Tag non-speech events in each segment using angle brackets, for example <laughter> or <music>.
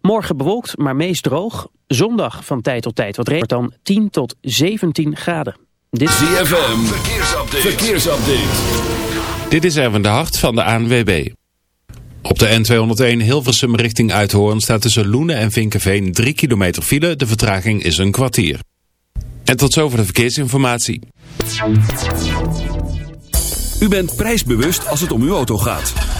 Morgen bewolkt, maar meest droog. Zondag van tijd tot tijd wat regen. Dan 10 tot 17 graden. Dit... ZFM, verkeersupdate. verkeersupdate. Dit is Erwin de Hart van de ANWB. Op de N201 Hilversum richting Uithoorn staat tussen Loenen en Vinkenveen 3 kilometer file. De vertraging is een kwartier. En tot zover de verkeersinformatie. U bent prijsbewust als het om uw auto gaat.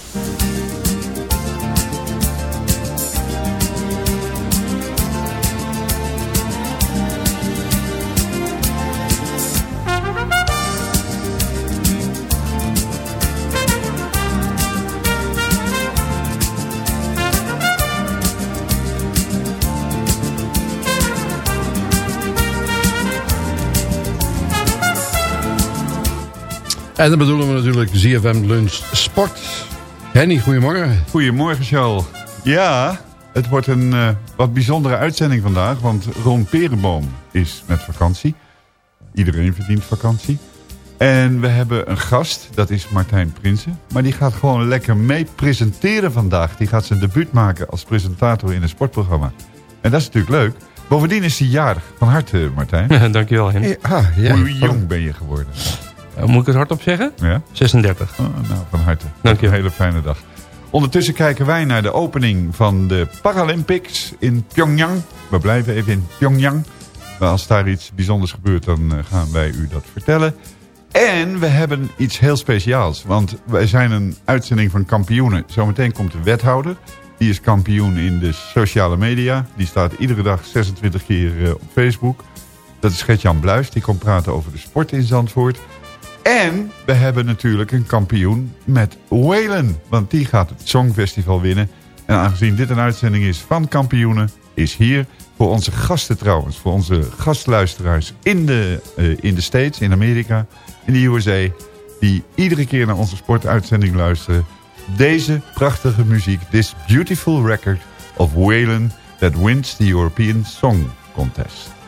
En dan bedoelen we natuurlijk ZFM Lunch Sport. Henny, goedemorgen. Goedemorgen, Charles. Ja, het wordt een uh, wat bijzondere uitzending vandaag, want Ron Perenboom is met vakantie. Iedereen verdient vakantie. En we hebben een gast, dat is Martijn Prinsen. Maar die gaat gewoon lekker mee presenteren vandaag. Die gaat zijn debuut maken als presentator in een sportprogramma. En dat is natuurlijk leuk. Bovendien is hij jarig. Van harte, Martijn. <laughs> Dankjewel, Henny. Ah, ja. Hoe jong ben je geworden? Uh, moet ik het hardop zeggen? Ja? 36. Oh, nou, van harte. Dank je. Een hele fijne dag. Ondertussen kijken wij naar de opening van de Paralympics in Pyongyang. We blijven even in Pyongyang. Maar als daar iets bijzonders gebeurt, dan uh, gaan wij u dat vertellen. En we hebben iets heel speciaals. Want wij zijn een uitzending van kampioenen. Zometeen komt de wethouder. Die is kampioen in de sociale media. Die staat iedere dag 26 keer uh, op Facebook. Dat is Gert-Jan Bluis. Die komt praten over de sport in Zandvoort. En we hebben natuurlijk een kampioen met Waylon. Want die gaat het Songfestival winnen. En aangezien dit een uitzending is van kampioenen... is hier voor onze gasten trouwens... voor onze gastluisteraars in de, uh, in de States, in Amerika... in de USA... die iedere keer naar onze sportuitzending luisteren... deze prachtige muziek... This beautiful record of Waylon... that wins the European Song Contest.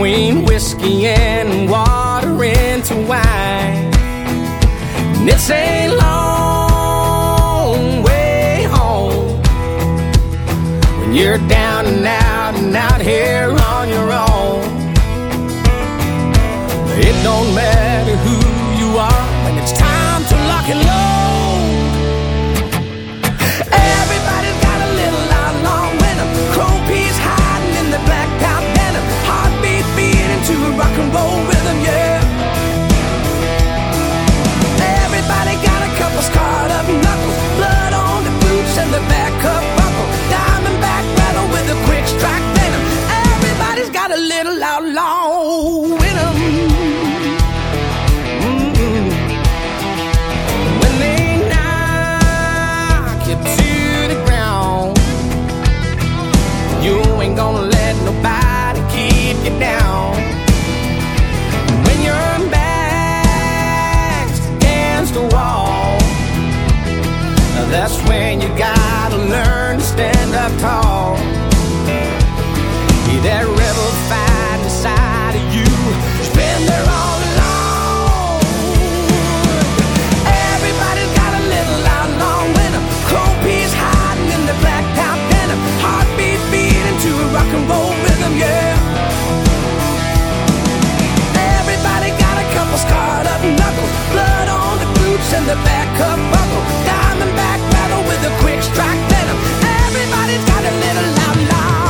Between whiskey and water into wine. And it's a long way home when you're down and out and out here can with in the back of bubble. Diamond back battle with a quick strike venom. Everybody's got a little outlaw.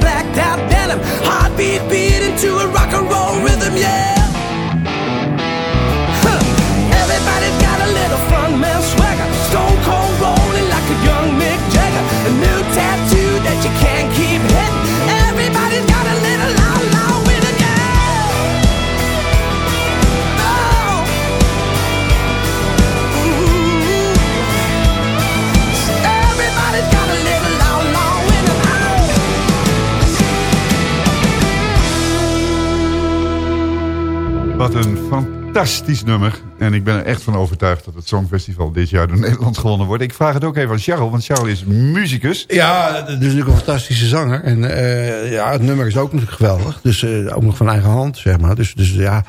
blacked out denim. Heartbeat beating to a Wat een fantastisch nummer. En ik ben er echt van overtuigd dat het Songfestival dit jaar door <laughs> Nederland gewonnen wordt. Ik vraag het ook even aan Charles, want Charles is muzikus. Ja, is natuurlijk een fantastische zanger. En eh, ja, het nummer is ook natuurlijk geweldig. Dus eh, ook nog van eigen hand, zeg maar. Dus, dus ja,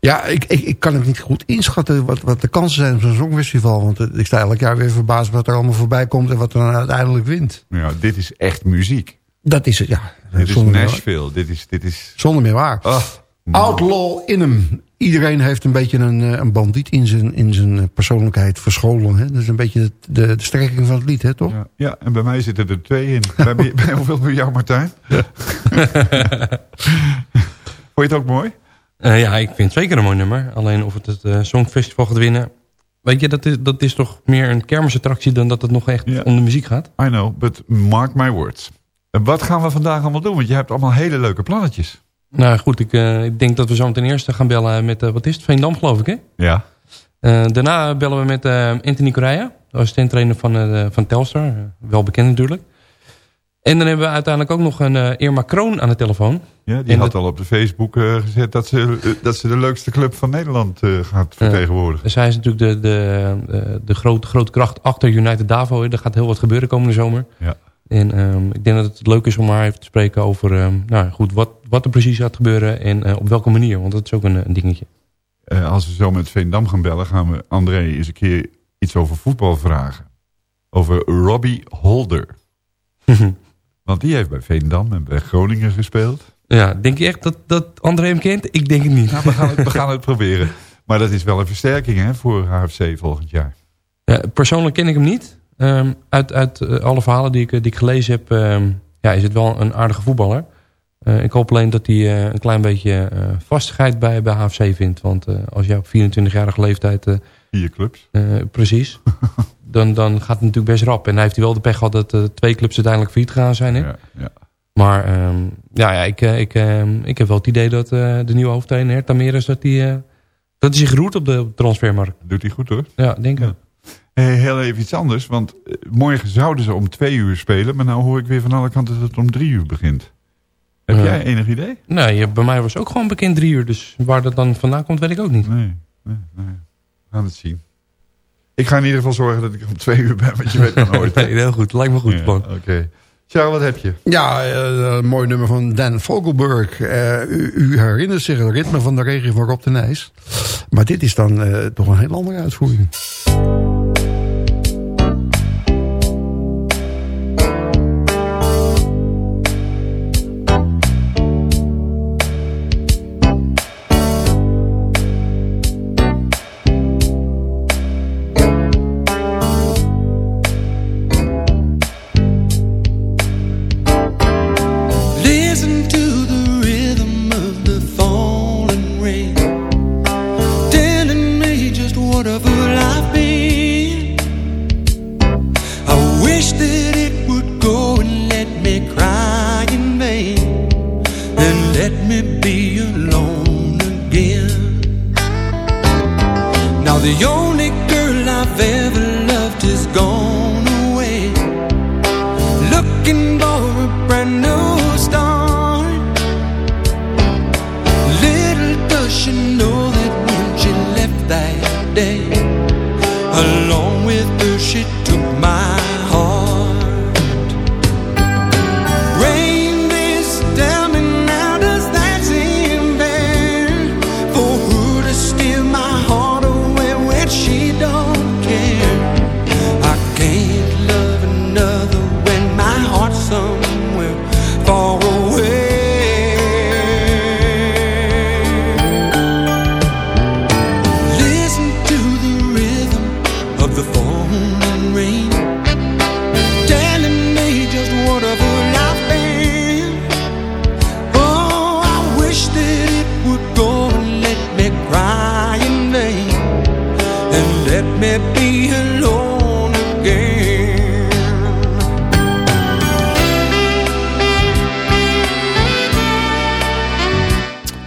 ja ik, ik, ik kan het niet goed inschatten wat, wat de kansen zijn op zo'n songfestival. Want eh, ik sta elk jaar weer verbaasd wat er allemaal voorbij komt... en wat er dan uiteindelijk wint. Ja, dit is echt muziek. Dat is het, ja. Dit is Nashville. Dit is... Dit is Zonder meer waar. oh, Outlaw in hem. Iedereen heeft een beetje een, eh, een bandiet in zijn, in zijn persoonlijkheid verscholen. Hè? Dat is een beetje de, de, de strekking van het lied, hè, toch? ja, ja, en bij mij zitten er twee in. <laughs> bij, bij, hoeveel bij jou, Martijn? <laughs> Vond je het ook mooi? Eh, ja, ik vind het zeker een mooi nummer. Alleen of het het eh, Songfestival gaat winnen... Weet je, dat is, dat is toch meer een kermisattractie... dan dat het nog echt Ja. om de muziek gaat? I know, but mark my words. En wat gaan we vandaag allemaal doen? Want je hebt allemaal hele leuke plannetjes. Nou goed, ik, eh, ik denk dat we zo meteen eerst gaan bellen met... eh, wat is het? Veendam geloof ik, hè? Ja. Eh, daarna bellen we met Anthony Correa, de assistent-trainer van, van Telstar. Wel bekend natuurlijk. En dan hebben we uiteindelijk ook nog een Irma Kroon aan de telefoon. Ja, die En had dat- al op de Facebook gezet dat ze, dat ze de leukste club van Nederland gaat vertegenwoordigen. Zij is natuurlijk de, de, de, de grote, grote kracht achter United Davo. Er gaat heel wat gebeuren komende zomer. Ja. En ehm, ik denk dat het leuk is om haar even te spreken over ehm, nou, goed, wat, wat er precies gaat gebeuren en eh, op welke manier. Want dat is ook een, een dingetje. Eh, als we zo met Veendam gaan bellen, gaan we André eens een keer iets over voetbal vragen. Over Robbie Holder. <laughs> Want die heeft bij Veendam en bij Groningen gespeeld. ja, denk je echt dat, dat André hem kent? Ik denk het niet. Nou, we gaan het, we gaan het proberen. Maar dat is wel een versterking hè, voor HFC volgend jaar. Ja, persoonlijk ken ik hem niet. Ehm, uit uit eh, alle verhalen die ik, die ik gelezen heb, ehm, ja, is het wel een aardige voetballer. Eh, ik hoop alleen dat hij eh, een klein beetje eh, vastigheid bij, bij HFC vindt. Want eh, als jij op 24-jarige leeftijd, eh, Vier clubs. eh, precies, <laughs> dan, dan gaat het natuurlijk best rap. En hij heeft hij wel de pech gehad dat eh, twee clubs uiteindelijk failliet gegaan zijn. Hè? Ja, ja. Maar ehm, ja, ja ik, eh, ik, ik heb wel het idee dat eh, de nieuwe hoofdtrainer Herta Meres, dat hij eh, dat hij zich roert op de, op de transfermarkt. Doet hij goed hoor. Ja, denk ik. Ja. Hey, heel even iets anders, want eh, morgen zouden ze om twee uur spelen, maar nou hoor ik weer van alle kanten dat het om drie uur begint. Heb jij enig idee? Nee, bij mij was het ook gewoon bekend drie uur. Dus waar dat dan vandaan komt, weet ik ook niet. Nee, nee, nee. We gaan het zien. Ik ga in ieder geval zorgen dat ik om twee uur ben, want je weet maar nooit. <laughs> Nee, heel goed. Lijkt me goed, Ja. Oké. Charles, wat heb je? Ja, eh, een mooi nummer van Dan Vogelberg. Eh, u, u herinnert zich het ritme van de regen van Rob de Nijs. Maar dit is dan eh, toch een heel andere uitvoering.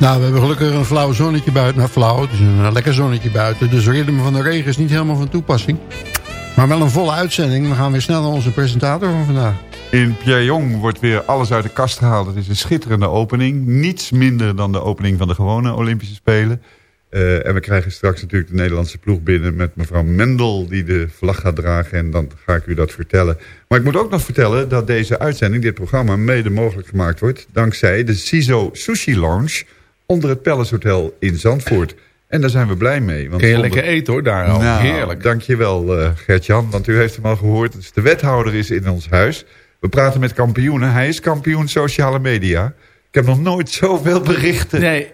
Nou, we hebben gelukkig een flauw zonnetje buiten. Nou, flauw, het is een lekker zonnetje buiten. Dus ritme van de regen is niet helemaal van toepassing. Maar wel een volle uitzending. We gaan weer snel naar onze presentator van vandaag. In Pyongyang wordt weer alles uit de kast gehaald. Het is een schitterende opening. Niets minder dan de opening van de gewone Olympische Spelen. Eh, en we krijgen straks natuurlijk de Nederlandse ploeg binnen... met mevrouw Mendel die de vlag gaat dragen. En dan ga ik u dat vertellen. Maar ik moet ook nog vertellen dat deze uitzending, dit programma... mede mogelijk gemaakt wordt dankzij de CISO Sushi Lounge... onder het Palace Hotel in Zandvoort. En daar zijn we blij mee. Want Kun je zonder- lekker eten hoor, daar al. nou, Heerlijk. Dankjewel uh, Gert-Jan, want u heeft hem al gehoord. Dus de wethouder is in ons huis. We praten met kampioenen. Hij is kampioen sociale media. Ik heb nog nooit zoveel berichten. Nee,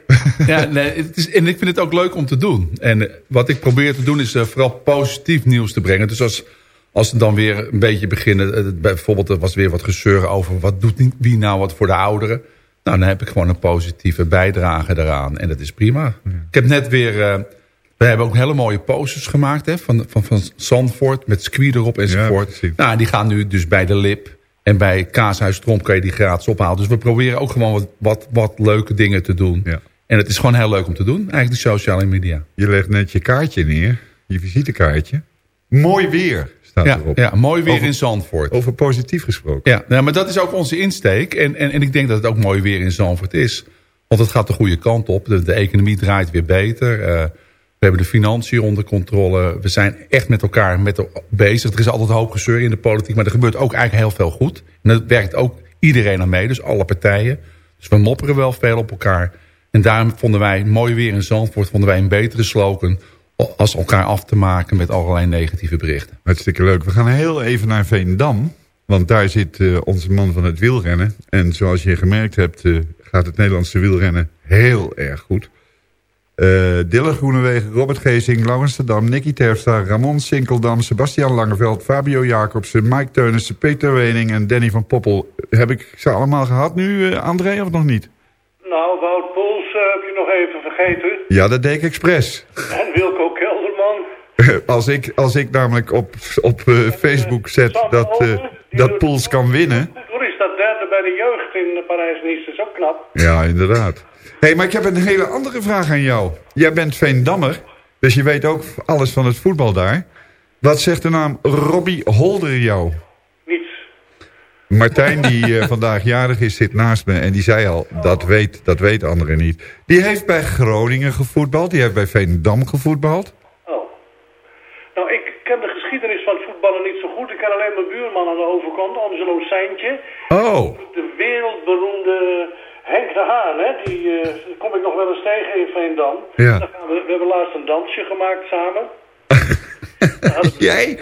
ja, nee het is, en ik vind het ook leuk om te doen. En eh, wat ik probeer te doen is eh, vooral positief nieuws te brengen. Dus als, als ze dan weer een beetje beginnen... eh, bijvoorbeeld er was weer wat gezeur over... wat doet wie nou wat voor de ouderen... Nou, dan heb ik gewoon een positieve bijdrage daaraan. En dat is prima. Ik heb net weer... eh, we hebben ook hele mooie posters gemaakt hè, van, van, van Zandvoort... met squee erop enzovoort. nou, die gaan nu dus bij de Lip... En bij Kaashuis Tromp kan je die gratis ophalen. Dus we proberen ook gewoon wat, wat, wat leuke dingen te doen. En het is gewoon heel leuk om te doen, eigenlijk de sociale media. Je legt net je kaartje neer, je visitekaartje. Mooi weer staat Ja, erop. ja, mooi weer Over- in Zandvoort. Over positief gesproken. Ja, nou, maar dat is ook onze insteek. En, en, en ik denk dat het ook mooi weer in Zandvoort is. Want het gaat de goede kant op. De, de economie draait weer beter. Eh, we hebben de financiën onder controle. We zijn echt met elkaar met bezig. Er is altijd hoop gezeur in de politiek. Maar er gebeurt ook eigenlijk heel veel goed. En dat werkt ook iedereen aan mee. Dus alle partijen. Dus we mopperen wel veel op elkaar. En daarom vonden wij mooi weer in Zandvoort... vonden wij een betere slogan... als elkaar af te maken met allerlei negatieve berichten. Hartstikke leuk. We gaan heel even naar Veendam. Want daar zit eh, onze man van het wielrennen. En zoals je gemerkt hebt eh, gaat het Nederlandse wielrennen heel erg goed. Eh Dille Groenewegen, Robert Geesing, Laurens de Dam, Nicky Terpstra, Ramon Sinkeldam, Sebastian Langeveld, Fabio Jacobsen, Mike Teunissen, Peter Wening en Danny van Poppel. Heb ik ze allemaal gehad nu, eh, André, of nog niet? Nou, Wout Poels eh, heb je nog even vergeten. Ja, dat deed ik expres. <laughs> En Wilco Kelderman. <laughs> als, ik, als ik namelijk op, op Facebook zet dat, dat Poels kan winnen... Hoe is dat derde bij de jeugd in Parijs-Nice? Dat is ook knap. Ja, inderdaad. Hey, maar ik heb een hele andere vraag aan jou. Jij bent Veendammer, dus je weet ook alles van het voetbal daar. Wat zegt de naam Robbie Holder jou? Niets. Martijn, die <laughs> eh, vandaag jarig is, zit naast me en die zei al, dat weet, dat weet anderen niet. Die heeft bij Groningen gevoetbald, die heeft bij Veendam gevoetbald. Nou, ik ken de geschiedenis van het voetballen niet zo goed. Ik ken alleen mijn buurman aan de overkant, Angelo Seintje. Oh, De wereldberoemde Henk de Haan, hè? Die eh, kom ik nog wel eens tegen in Veendam. Ja. Gaan we, we hebben laatst een dansje gemaakt samen. <laughs> Jij?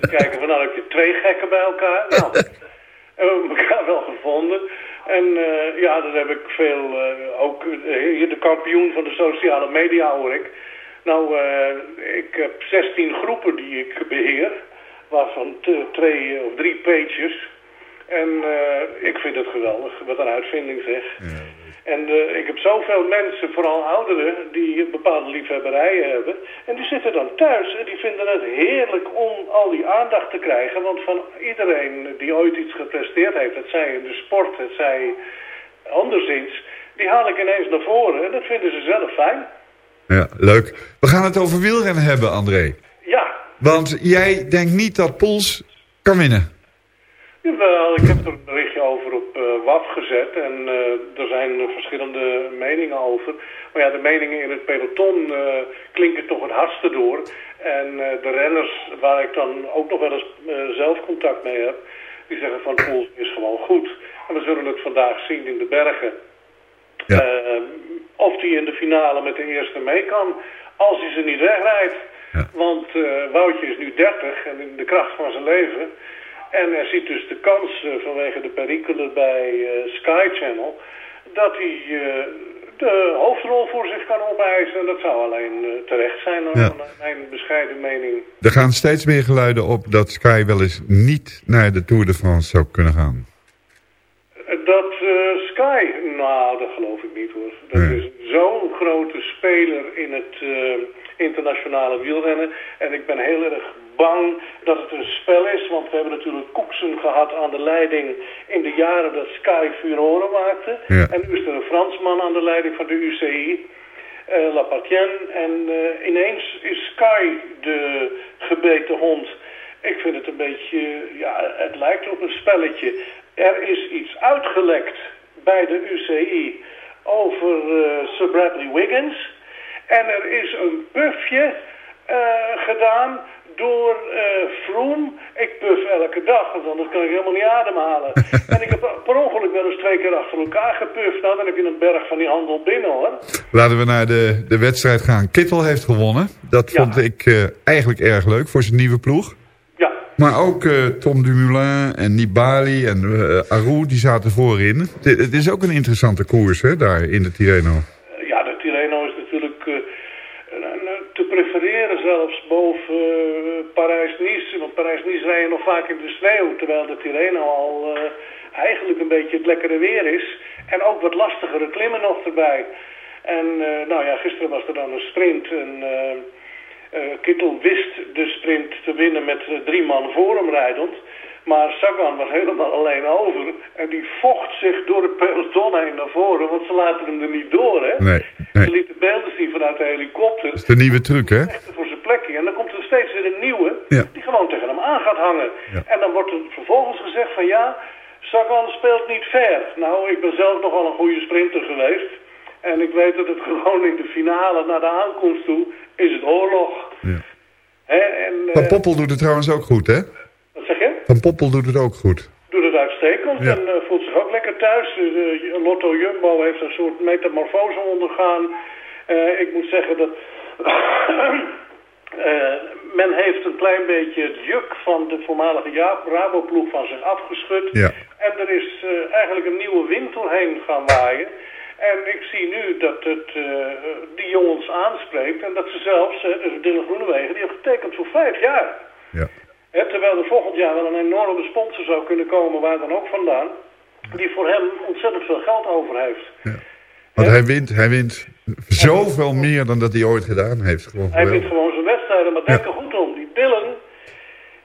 We kijken van, nou heb je twee gekken bij elkaar. Nou, <laughs> we hebben elkaar wel gevonden. En eh, ja, daar heb ik veel, eh, ook hier de kampioen van de sociale media hoor ik. Nou, ik heb 16 groepen die ik beheer, waarvan twee of drie pages. En eh, ik vind het geweldig, wat een uitvinding zeg. En eh, ik heb zoveel mensen, vooral ouderen, die bepaalde liefhebberijen hebben. En die zitten dan thuis en die vinden het heerlijk om al die aandacht te krijgen. Want van iedereen die ooit iets gepresteerd heeft, het zij in de sport, het zij anderszins, die haal ik ineens naar voren. En dat vinden ze zelf fijn. Ja, leuk. We gaan het over wielrennen hebben, André. Ja, Want jij denkt niet dat Poels kan winnen. Jawel, ik heb er een berichtje over op eh, WAF gezet en eh, er zijn verschillende meningen over. Maar ja, de meningen in het peloton eh, klinken toch het hardste door. En de renners, waar ik dan ook nog wel eens zelf contact mee heb, die zeggen van Poels is gewoon goed. En we zullen het vandaag zien in de bergen. Eh, of hij in de finale met de eerste mee kan, als hij ze niet wegrijdt. Want Woutje is nu 30 en in de kracht van zijn leven. En er ziet dus de kans eh, vanwege de perikelen bij eh, Sky Channel... dat hij eh, de hoofdrol voor zich kan opeisen. En dat zou alleen terecht zijn, Ja. naar mijn bescheiden mening. Er gaan steeds meer geluiden op dat Sky wel eens niet naar de Tour de France zou kunnen gaan. Dat Sky, nou, dat geloof ik niet hoor. Dat is zo'n grote speler in het internationale wielrennen. En ik ben heel erg bang dat het een spel is, want we hebben natuurlijk Koeksen gehad aan de leiding in de jaren dat Sky furoren maakte. Ja. En nu is er een Fransman aan de leiding van de UCI. eh Lapartienne. En eh, ineens is Sky de gebeten hond. Ik vind het een beetje, ja, het lijkt op een spelletje. Er is iets uitgelekt bij de UCI over eh, Sir Bradley Wiggins. En er is een puffje eh, gedaan door eh Froome. Ik puff elke dag, want anders kan ik helemaal niet ademhalen. <laughs> en ik heb per ongeluk wel eens twee keer achter elkaar gepufft. Nou, dan heb je een berg van die handel binnen, hoor. Laten we naar de, de wedstrijd gaan. Kittel heeft gewonnen. Dat Ja. vond ik eh, eigenlijk erg leuk voor zijn nieuwe ploeg. Ja. Maar ook eh, Tom Dumoulin en Nibali en eh Arou, die zaten voorin. Het, het is ook een interessante koers, hè, daar in de Tirreno. Ja, de Tirreno is natuurlijk eh, een- een- te prefereren zelfs boven eh, Parijs-Nice. Want Parijs-Nice rijden nog vaak in de sneeuw, terwijl de Tirreno al eh, eigenlijk een beetje het lekkere weer is. En ook wat lastigere klimmen nog erbij. En eh, nou ja, gisteren was er dan een sprint en Kittel wist de sprint te winnen met drie man voor hem rijdend. Maar Sagan was helemaal alleen over. En die vocht zich door het peloton heen naar voren. Want ze laten hem er niet door, hè? Nee, Ze nee. lieten beelden zien vanuit de helikopter. Dat is de nieuwe truc, hè? Voor zijn plekje. En dan komt er steeds weer een nieuwe. Ja. Die gewoon tegen hem aan gaat hangen. Ja. En dan wordt er vervolgens gezegd van ja, Sagan speelt niet fair. Nou, ik ben zelf nogal een goede sprinter geweest. En ik weet dat het <laughs> gewoon in de finale naar de aankomst toe is het oorlog. Ja. Hè? En, Van eh, Poppel doet het trouwens ook goed, hè? Wat zeg je? Van Poppel doet het ook goed. doet het uitstekend Ja. en eh, voelt zich ook lekker thuis. Eh, Lotto Jumbo heeft een soort metamorfose ondergaan. Eh, ik moet zeggen dat <coughs> men heeft een klein beetje het juk van de voormalige Rabo-ploeg van zich afgeschud. Ja. En er is eigenlijk een nieuwe wind doorheen gaan waaien. En ik zie nu dat het die jongens aanspreekt en dat ze zelfs, eh, dus Dylan Groenewegen, die heeft getekend voor vijf jaar. Ja. Terwijl er volgend jaar wel een enorme sponsor zou kunnen komen, waar dan ook vandaan, die voor hem ontzettend veel geld over heeft. Want hij wint, hij wint zoveel meer dan dat hij ooit gedaan heeft. Gewoon Hij wint gewoon zijn wedstrijden, maar denk Ja. er goed om. Die Dylan,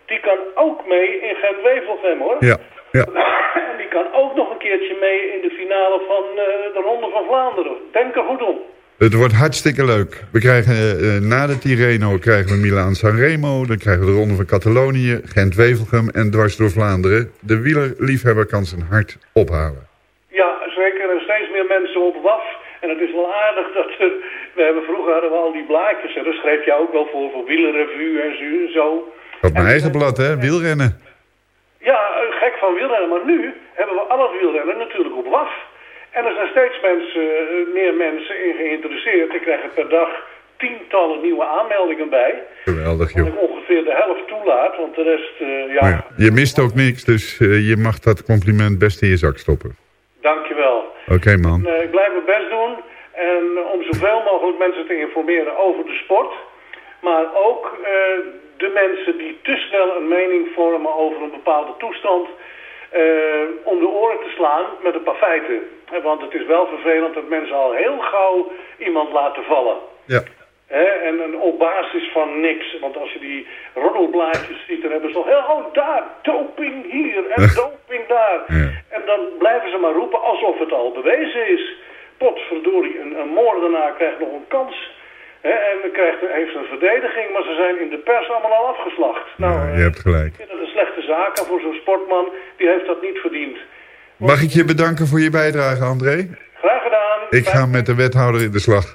die kan ook mee in Gent-Wevelgem hoor. Ja, ja. <laughs> En die kan ook nog een keertje mee in de finale van eh, de Ronde van Vlaanderen. Denk er goed om. Het wordt hartstikke leuk. We krijgen eh, na de Tirreno krijgen we Milaan Sanremo. Dan krijgen we de Ronde van Catalonië, Gent-Wevelgem en dwars door Vlaanderen. De wielerliefhebber kan zijn hart ophalen. Ja, zeker. Er steeds meer mensen op WAF. En het is wel aardig dat. We hebben vroeger hadden we al die blaadjes. En daar schreef je ook wel voor, voor wielerrevue en zo- zo. Op mijn eigen blad, hè? Wielrennen. Ja, eh, gek van wielrennen. Maar nu hebben we al het wielrennen natuurlijk op WAF. En er zijn steeds mensen, eh, meer mensen in geïnteresseerd. Ik krijg er per dag tientallen nieuwe aanmeldingen bij. Geweldig, joh. ik ongeveer de helft toelaat. Want de rest, eh, ja, Maar ja, je mist ook niks, dus eh, je mag dat compliment best in je zak stoppen. dankjewel. Oké, man. En, ik blijf mijn best doen. En om zoveel <laughs> mogelijk mensen te informeren over de sport. Maar ook de mensen die te snel een mening vormen over een bepaalde toestand. Eh, om de oren te slaan met een paar feiten. Want het is wel vervelend dat mensen al heel gauw iemand laten vallen. Ja. Hè, en, en op basis van niks. Want als je die roddelblaadjes ziet, dan hebben ze al heel... Oh, daar, doping hier en <laughs> doping daar. Ja. En dan blijven ze maar roepen alsof het al bewezen is. Potverdorie, een, een moordenaar krijgt nog een kans. Hè, en krijgt, heeft een verdediging, maar ze zijn in de pers allemaal al afgeslacht. Nou, Ja, je hebt gelijk. ik vind dat een slechte zaak. En voor zo'n sportman, die heeft dat niet verdiend. Mag ik je bedanken voor je bijdrage, André? Graag gedaan. Ik ga met de wethouder in de slag.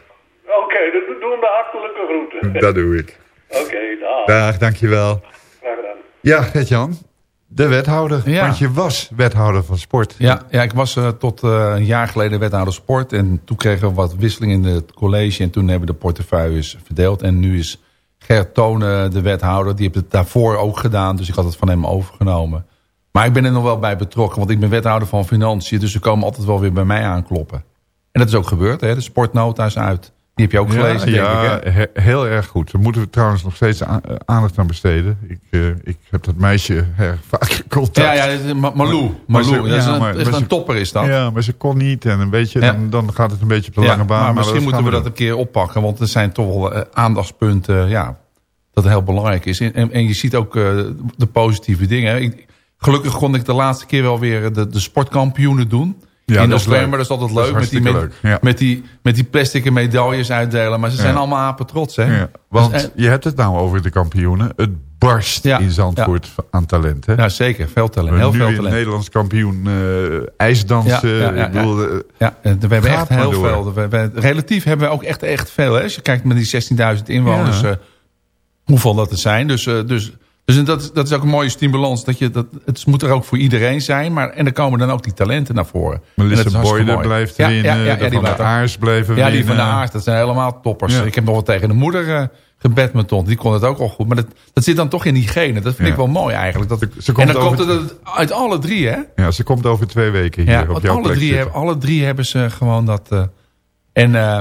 Oké, dan doen we de hartelijke groeten. Dat doe ik. Oké, dag. Dag, dankjewel. Graag gedaan. Ja, Gert-Jan. De wethouder. Ja. Want je was wethouder van sport. Ja, ja ik was eh, tot eh, een jaar geleden wethouder sport. En toen kregen we wat wisseling in het college. En toen hebben we de portefeuilles verdeeld. En nu is Gert Tonen de wethouder. Die heeft het daarvoor ook gedaan. Dus ik had het van hem overgenomen. Maar ik ben er nog wel bij betrokken. Want ik ben wethouder van Financiën. Dus ze komen altijd wel weer bij mij aankloppen. En dat is ook gebeurd. Hè? De sportnota is uit. Die heb je ook gelezen, ja, denk ik. Hè? he- heel erg goed. Daar moeten we trouwens nog steeds aandacht aan besteden. Ik, eh, ik heb dat meisje her, <laughs> vaak contact. Ja, ja, dat is Ma- Malou. Maar Malou, dat is een, maar- echt maar een ze- topper is dat. Ja, maar ze kon niet. En een beetje, dan, dan gaat het een beetje op de lange baan. maar maar misschien moeten we dat een keer oppakken. Want er zijn toch wel eh, aandachtspunten ja, dat heel belangrijk is. En, en, en je ziet ook eh, de positieve dingen. Ik, gelukkig kon ik de laatste keer wel weer de, de sportkampioenen doen. Ja, in dat is november, leuk. dat is altijd is leuk. met, die, met, hartstikke leuk, ja. met, die, met die plastic medailles uitdelen. Maar ze zijn Ja. allemaal apen trots. Hè? Ja, want Dus, eh, je hebt het nou over de kampioenen. Het barst in Zandvoort aan talent. Hè? ja, zeker. Veel talent. Heel veel talent. Nederlands kampioen eh, ijsdansen. Ja, ik bedoel, eh, Ja, we hebben echt maar heel door. veel. We, we- relatief hebben we ook echt, echt veel. Hè? Als je kijkt met die 16.000 inwoners, hoeveel dat er zijn. Dus, dus, dus dat, is- dat is ook een mooie stimulans. Dat je, dat, het moet er ook voor iedereen zijn. Maar, en er komen dan ook die talenten naar voren. Melissa mooi. blijft winnen. ja, ja, ja, de van de Aars bleven Ja, die winnen. van de Aard, dat zijn helemaal toppers. Ik heb nog wel tegen de moeder eh gebadminton. Die kon het ook al goed. Maar dat, dat zit dan toch in die genen. Dat vind ik wel mooi eigenlijk. Dat, ze komt en dan over- komt het uit- alle drie, hè? Ja, ze komt over twee weken hier op jouw alle plek drie, hebben, alle drie hebben ze gewoon dat... eh, en eh,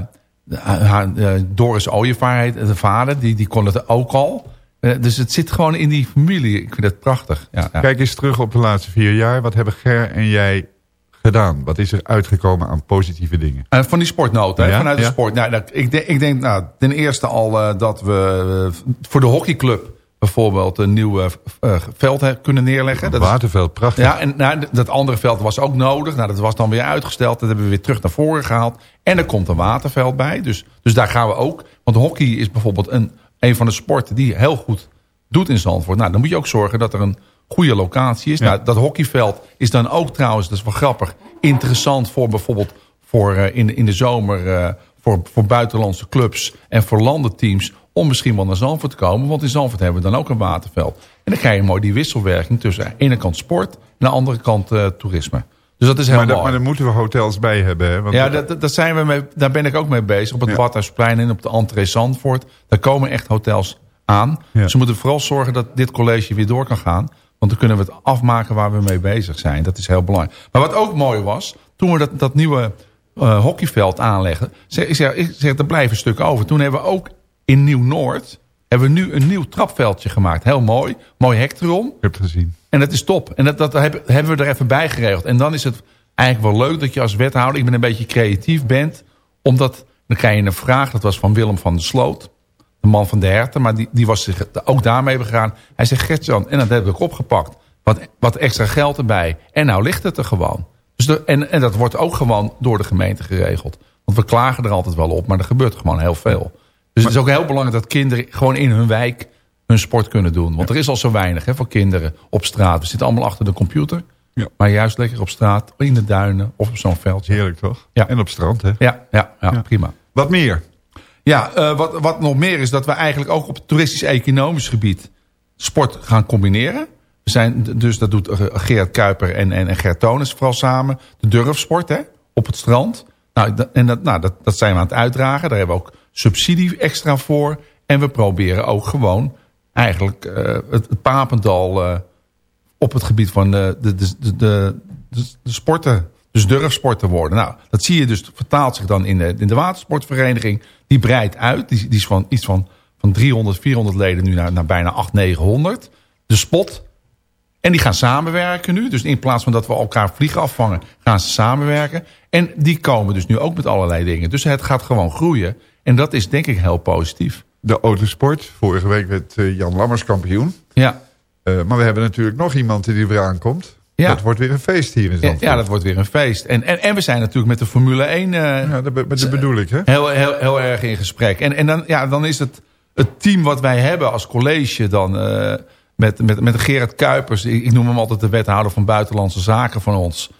haar, eh, Doris Ooyevaar, de vader, die, die kon het ook al. Eh, dus het zit gewoon in die familie. Ik vind het prachtig. Ja, ja. Kijk eens terug op de laatste vier jaar. Wat hebben Ger en jij gedaan? Wat is er uitgekomen aan positieve dingen? Eh, van die sportnoten, Ja, vanuit de sport. Nou, dat- ik, denk, ik denk nou, ten eerste al eh, dat we voor de hockeyclub bijvoorbeeld een nieuw veld kunnen neerleggen. Dat Waterveld, prachtig. Ja, en nou, dat andere veld was ook nodig. Nou, dat was dan weer uitgesteld. Dat hebben we weer terug naar voren gehaald. En er komt een waterveld bij. Dus, dus daar gaan we ook. Want hockey is bijvoorbeeld een, een van de sporten die heel goed doet in Zandvoort. Nou, dan moet je ook zorgen dat er een goede locatie is. Nou, dat hockeyveld is dan ook trouwens, dat is wel grappig, interessant voor bijvoorbeeld voor, eh, in, de- in de zomer eh, voor, voor buitenlandse clubs en voor landenteams om misschien wel naar Zandvoort te komen. Want in Zandvoort hebben we dan ook een waterveld. En dan krijg je mooi die wisselwerking tussen aan de ene kant sport en aan de andere kant eh, toerisme. Dus dat is heel maar, da- mooi. maar daar moeten we hotels bij hebben. Hè? Want Ja, dat, dat- dat zijn we mee, daar ben ik ook mee bezig. Op het Ja. Badhuisplein en op de entree Zandvoort. Daar komen echt hotels aan. Ja. Ze moeten vooral zorgen dat dit college weer door kan gaan. Want dan kunnen we het afmaken waar we mee bezig zijn. Dat is heel belangrijk. Maar wat ook mooi was, toen we dat, dat nieuwe eh, hockeyveld aanleggen. Zeg, ik, zeg, ik zeg, er blijven stukken over. Toen hebben we ook in Nieuw-Noord... hebben we nu een nieuw trapveldje gemaakt. Heel mooi. Mooi hek erom. Ik heb het gezien. En dat is top. En dat, dat heb- hebben we er even bij geregeld. En dan is het eigenlijk wel leuk dat je als wethouder... ik ben een beetje creatief bent. Omdat, dan krijg je een vraag. Dat was van Willem van der Sloot. De man van de herten. Maar die, die was zich ook daarmee begaan. Hij zegt, Gertjan, en dat heb ik opgepakt. Wat, wat extra geld erbij. En nou ligt het er gewoon. Dus de, en, en dat wordt ook gewoon door de gemeente geregeld. Want we klagen er altijd wel op. Maar er gebeurt gewoon heel veel. Dus het is ook heel belangrijk dat kinderen gewoon in hun wijk hun sport kunnen doen. Want er is al zo weinig hè, voor kinderen op straat. We zitten allemaal achter de computer. Ja. Maar juist lekker op straat, in de duinen of op zo'n veldje. Heerlijk toch? Ja. En op strand hè? Ja, ja, ja, prima. Wat meer? Ja, eh, wat, wat nog meer is dat we eigenlijk ook op het toeristisch-economisch gebied sport gaan combineren. We zijn, dus dat doet Gerard Kuiper en, en, en Gert Tonis vooral samen. De durfsport hè, op het strand. Nou, en dat, nou, dat, dat zijn we aan het uitdragen. Daar hebben we ook subsidie extra voor. En we proberen ook gewoon eigenlijk eh, het, Papendal eh, op het gebied van de, de, de, de- de sporten, dus durfsport te worden. Nou, dat zie je dus, vertaalt zich dan in de, in de watersportvereniging. Die breidt uit, die, die is van iets van, van 300, 400 leden nu naar, naar bijna 800, 900. De spot. En die gaan samenwerken nu. Dus in plaats van dat we elkaar vliegen afvangen, gaan ze samenwerken. En die komen dus nu ook met allerlei dingen. Dus het gaat gewoon groeien. En dat is denk ik heel positief. De autosport. Vorige week werd eh, Jan Lammers kampioen. Ja, Eh, maar we hebben natuurlijk nog iemand die weer aankomt. Ja. Dat wordt weer een feest hier in Zandvoort. ja, dat wordt weer een feest. En, en, en we zijn natuurlijk met de Formule 1 eh, Ja, dat, be- dat bedoel ik hè? heel, heel, heel erg in gesprek. En, en dan, ja, dan is het het team wat wij hebben als college dan... met, met, met Gerard Kuipers, ik, ik noem hem altijd de wethouder van Buitenlandse Zaken van ons.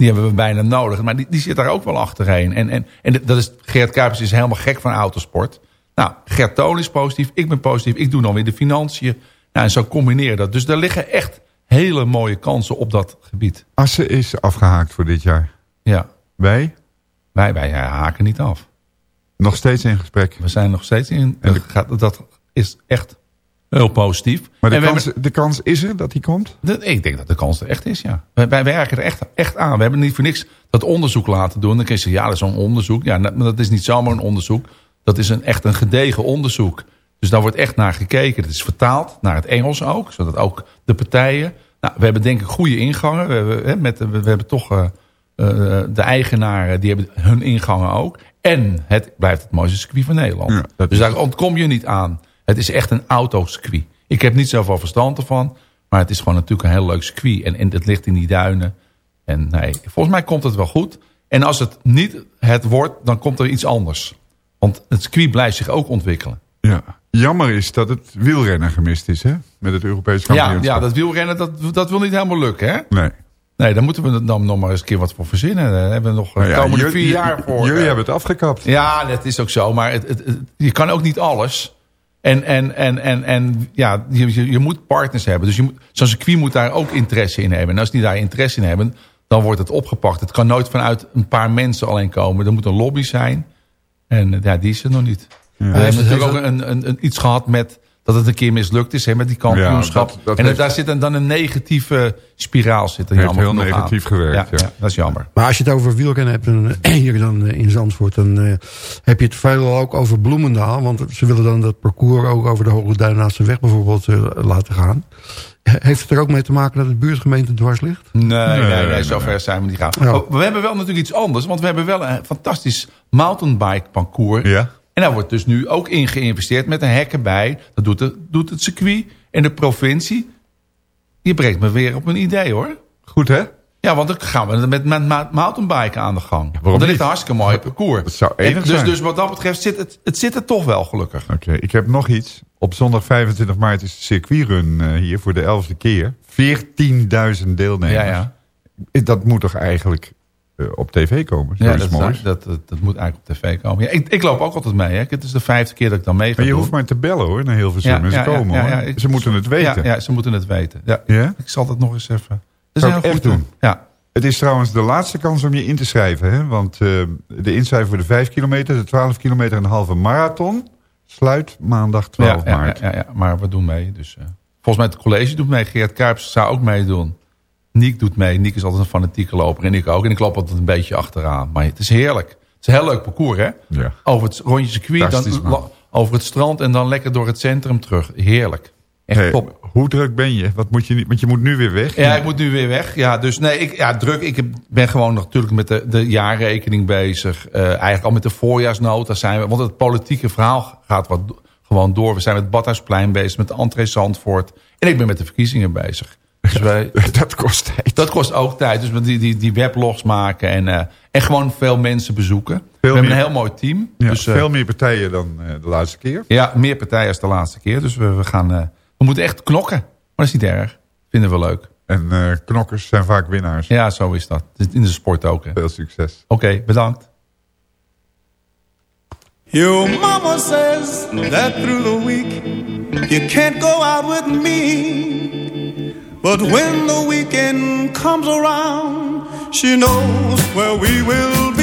Die hebben we bijna nodig. Maar die, die zit daar ook wel achterheen. En, en, en dat is, Gerard Kuipers is helemaal gek van autosport. Nou, Gert Toon is positief, ik ben positief. Ik doe dan weer de financiën. Nou, en zo combineer je dat. Dus er liggen echt hele mooie kansen op dat gebied. Assen is afgehaakt voor dit jaar. Ja, Wij wij, wij haken niet af. nog steeds in gesprek. We zijn nog steeds in. En Dat, gaat, dat is echt heel positief. Maar de En kans, de kans is er dat hij komt? hebben- de- ik denk dat de kans er echt is, ja. Wij, wij werken er echt, echt aan. We hebben niet voor niks dat onderzoek laten doen. Dan kun je zeggen, ja, dat is zo'n onderzoek. Ja, maar dat is niet zomaar een onderzoek. Dat is een, echt een gedegen onderzoek. Dus daar wordt echt naar gekeken. Het is vertaald naar het Engels ook. Zodat ook de partijen... Nou, we hebben denk ik goede ingangen. We hebben, hè, met, we, we hebben toch... eh, eh, de eigenaren, die hebben hun ingangen ook. En het blijft het mooiste circuit van Nederland. dus daar ontkom je niet aan. Het is echt een autocircuit. Ik heb niet zoveel verstand ervan. Maar het is gewoon natuurlijk een heel leuk circuit. En, en het ligt in die duinen. En nee, volgens mij komt het wel goed. En als het niet het wordt, dan komt er iets anders. Want het circuit blijft zich ook ontwikkelen. Ja. Jammer is dat het wielrennen gemist is, hè? Met het Europees Ja, kampioenschap. ja, dat wielrennen, dat, dat wil niet helemaal lukken, hè? Nee. Nee, daar moeten we dan nog maar eens een keer wat voor verzinnen. Daar hebben we nog de Nou ja, komende vier jaar voor. Jullie eh, hebben het afgekapt. Ja, dat is ook zo. Maar het, het, het- je kan ook niet alles. En, en, en, en, en ja, je, je, je moet partners hebben. Dus je moet- zo'n circuit moet daar ook interesse in hebben. En als die daar interesse in hebben, dan wordt het opgepakt. Het kan nooit vanuit een paar mensen alleen komen. Er moet een lobby zijn. En ja, die is er nog niet. We Heeft hebben het- natuurlijk ook heeft een, een, een, iets gehad met dat het een keer mislukt is hè, met die kampioenschap. Ja, dat- dat en heeft- daar zit een, dan een negatieve spiraal zit er Heeft jammer heel aan. negatief gewerkt, Ja, ja. ja, dat is jammer. Maar als je het over wielrennen hebt dan, eh, <clears throat> hier dan eh, in Zandvoort... dan eh, heb je het veelal ook over Bloemendaal. Want ze willen dan dat parcours ook over de Hoge Duinaanse weg bijvoorbeeld laten gaan. He- Heeft het er ook mee te maken dat de buurtgemeente dwars ligt? Nee, nee, nee, nee, zover nee. zijn we niet gaan. Ja. Oh, We hebben wel natuurlijk iets anders, want we hebben wel een fantastisch mountainbike parcours. Ja. En daar wordt dus nu ook in geïnvesteerd met een hekken bij. Dat doet, het, doet het circuit en de provincie. Je brengt me weer op een idee hoor. Goed, hè? Ja, want dan gaan we met, met mountainbiken aan de gang. want er ligt een hartstikke mooi parcours. Dat zou enig dus, zijn. dus wat dat betreft zit het, het zit er toch wel gelukkig. Oké, ik heb nog iets. Op zondag 25 maart is de circuitrun eh, hier voor de elfde keer. 14.000 deelnemers. Ja, ja. Dat moet toch eigenlijk op tv komen? Ja, dat, dat, dat, dat moet eigenlijk op tv komen. Ja, ik, ik loop ook altijd mee. Hè. Het is de vijfde keer dat ik dan mee ga Maar je doen. hoeft maar te bellen hoor, naar Hilversum. en ze komen hoor. ik- ze moeten het weten. Ja, ja, ze moeten het weten. Ja? Ik zal dat nog eens even... Dat is heel goed doen. Ja. Het is trouwens de laatste kans om je in te schrijven. Hè? Want eh, de inschrijving voor de 5 kilometer, de 12 kilometer en de halve marathon... sluit maandag 12 ja, ja, maart. Ja, ja, ja, maar we doen mee. Dus, eh, volgens mij het college doet mee. Geert Kuipers zou ook meedoen. Niek doet mee. Niek is altijd een fanatieke loper. En ik ook. En ik loop altijd een beetje achteraan. Maar het is heerlijk. Het is een heel leuk parcours, hè? Ja. Over het rondje circuit, dan, over het strand en dan lekker door het centrum terug. Heerlijk. Echt Hey, top. hoe druk ben je? Wat moet je? niet- Want je moet nu weer weg. Ja, ik moet nu weer weg. Ja, dus nee, ik, ja, druk. Ik ben gewoon natuurlijk met de, de jaarrekening bezig. Eh, eigenlijk al met de voorjaarsnota zijn we. Want het politieke verhaal gaat wat gewoon door. We zijn met het Badhuisplein bezig, met de entree Zandvoort. En ik ben met de verkiezingen bezig. Dus wij, <laughs> Dat kost tijd. dat kost ook tijd. Dus met die, die, die weblogs maken en, eh, en gewoon veel mensen bezoeken. we hebben een heel mooi team. Ja, dus, eh, veel meer partijen dan eh, de laatste keer. ja, meer partijen als de laatste keer. Dus we, we gaan... eh, we moeten echt knokken. Maar dat is niet erg. Vinden we leuk. En eh, knokkers zijn vaak winnaars. Ja, zo is dat. In de sport ook. hè. Veel succes. Oké, bedankt. Your mama says that through the week you can't go out with me. But when the weekend comes around, she knows where we will be.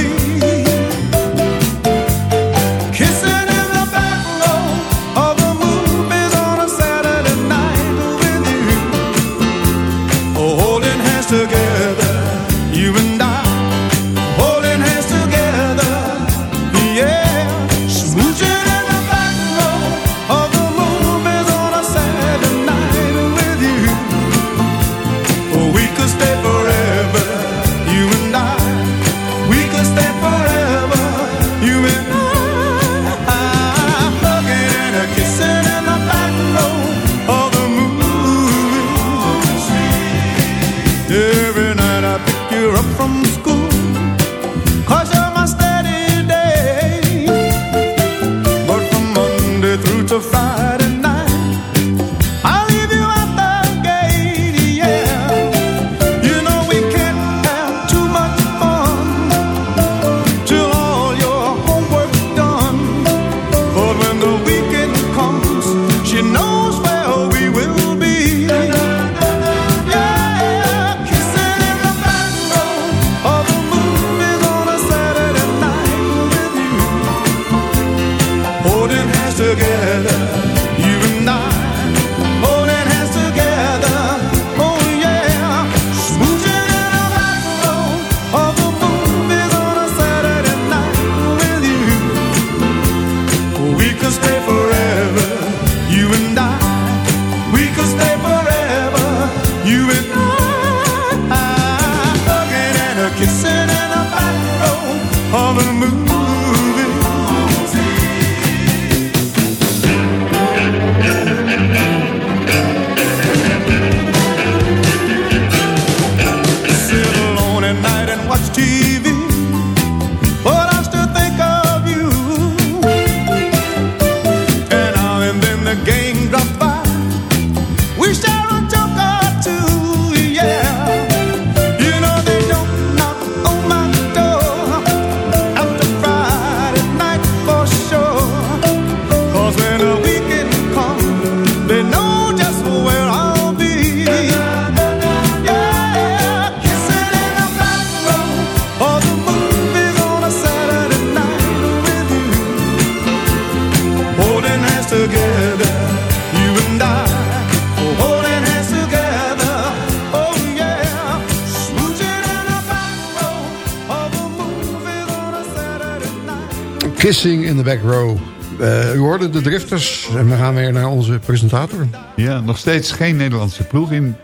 Kissing in the back row. Eh, u hoorde de drifters en we gaan weer naar onze presentator. Ja, nog steeds geen Nederlandse ploeg in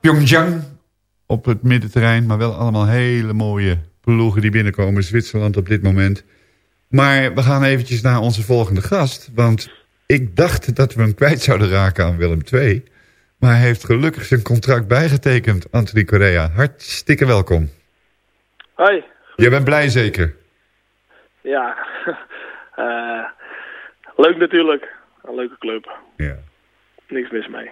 Pyeongchang op het middenterrein. Maar wel allemaal hele mooie ploegen die binnenkomen. Zwitserland op dit moment. Maar we gaan eventjes naar onze volgende gast. Want ik dacht dat we hem kwijt zouden raken aan Willem II. Maar hij heeft gelukkig zijn contract bijgetekend, Anthony Correa. Hartstikke welkom. Hoi. Jij bent blij zeker? Ja, <laughs> Eh, leuk natuurlijk. Een leuke club. Ja. Niks mis mee.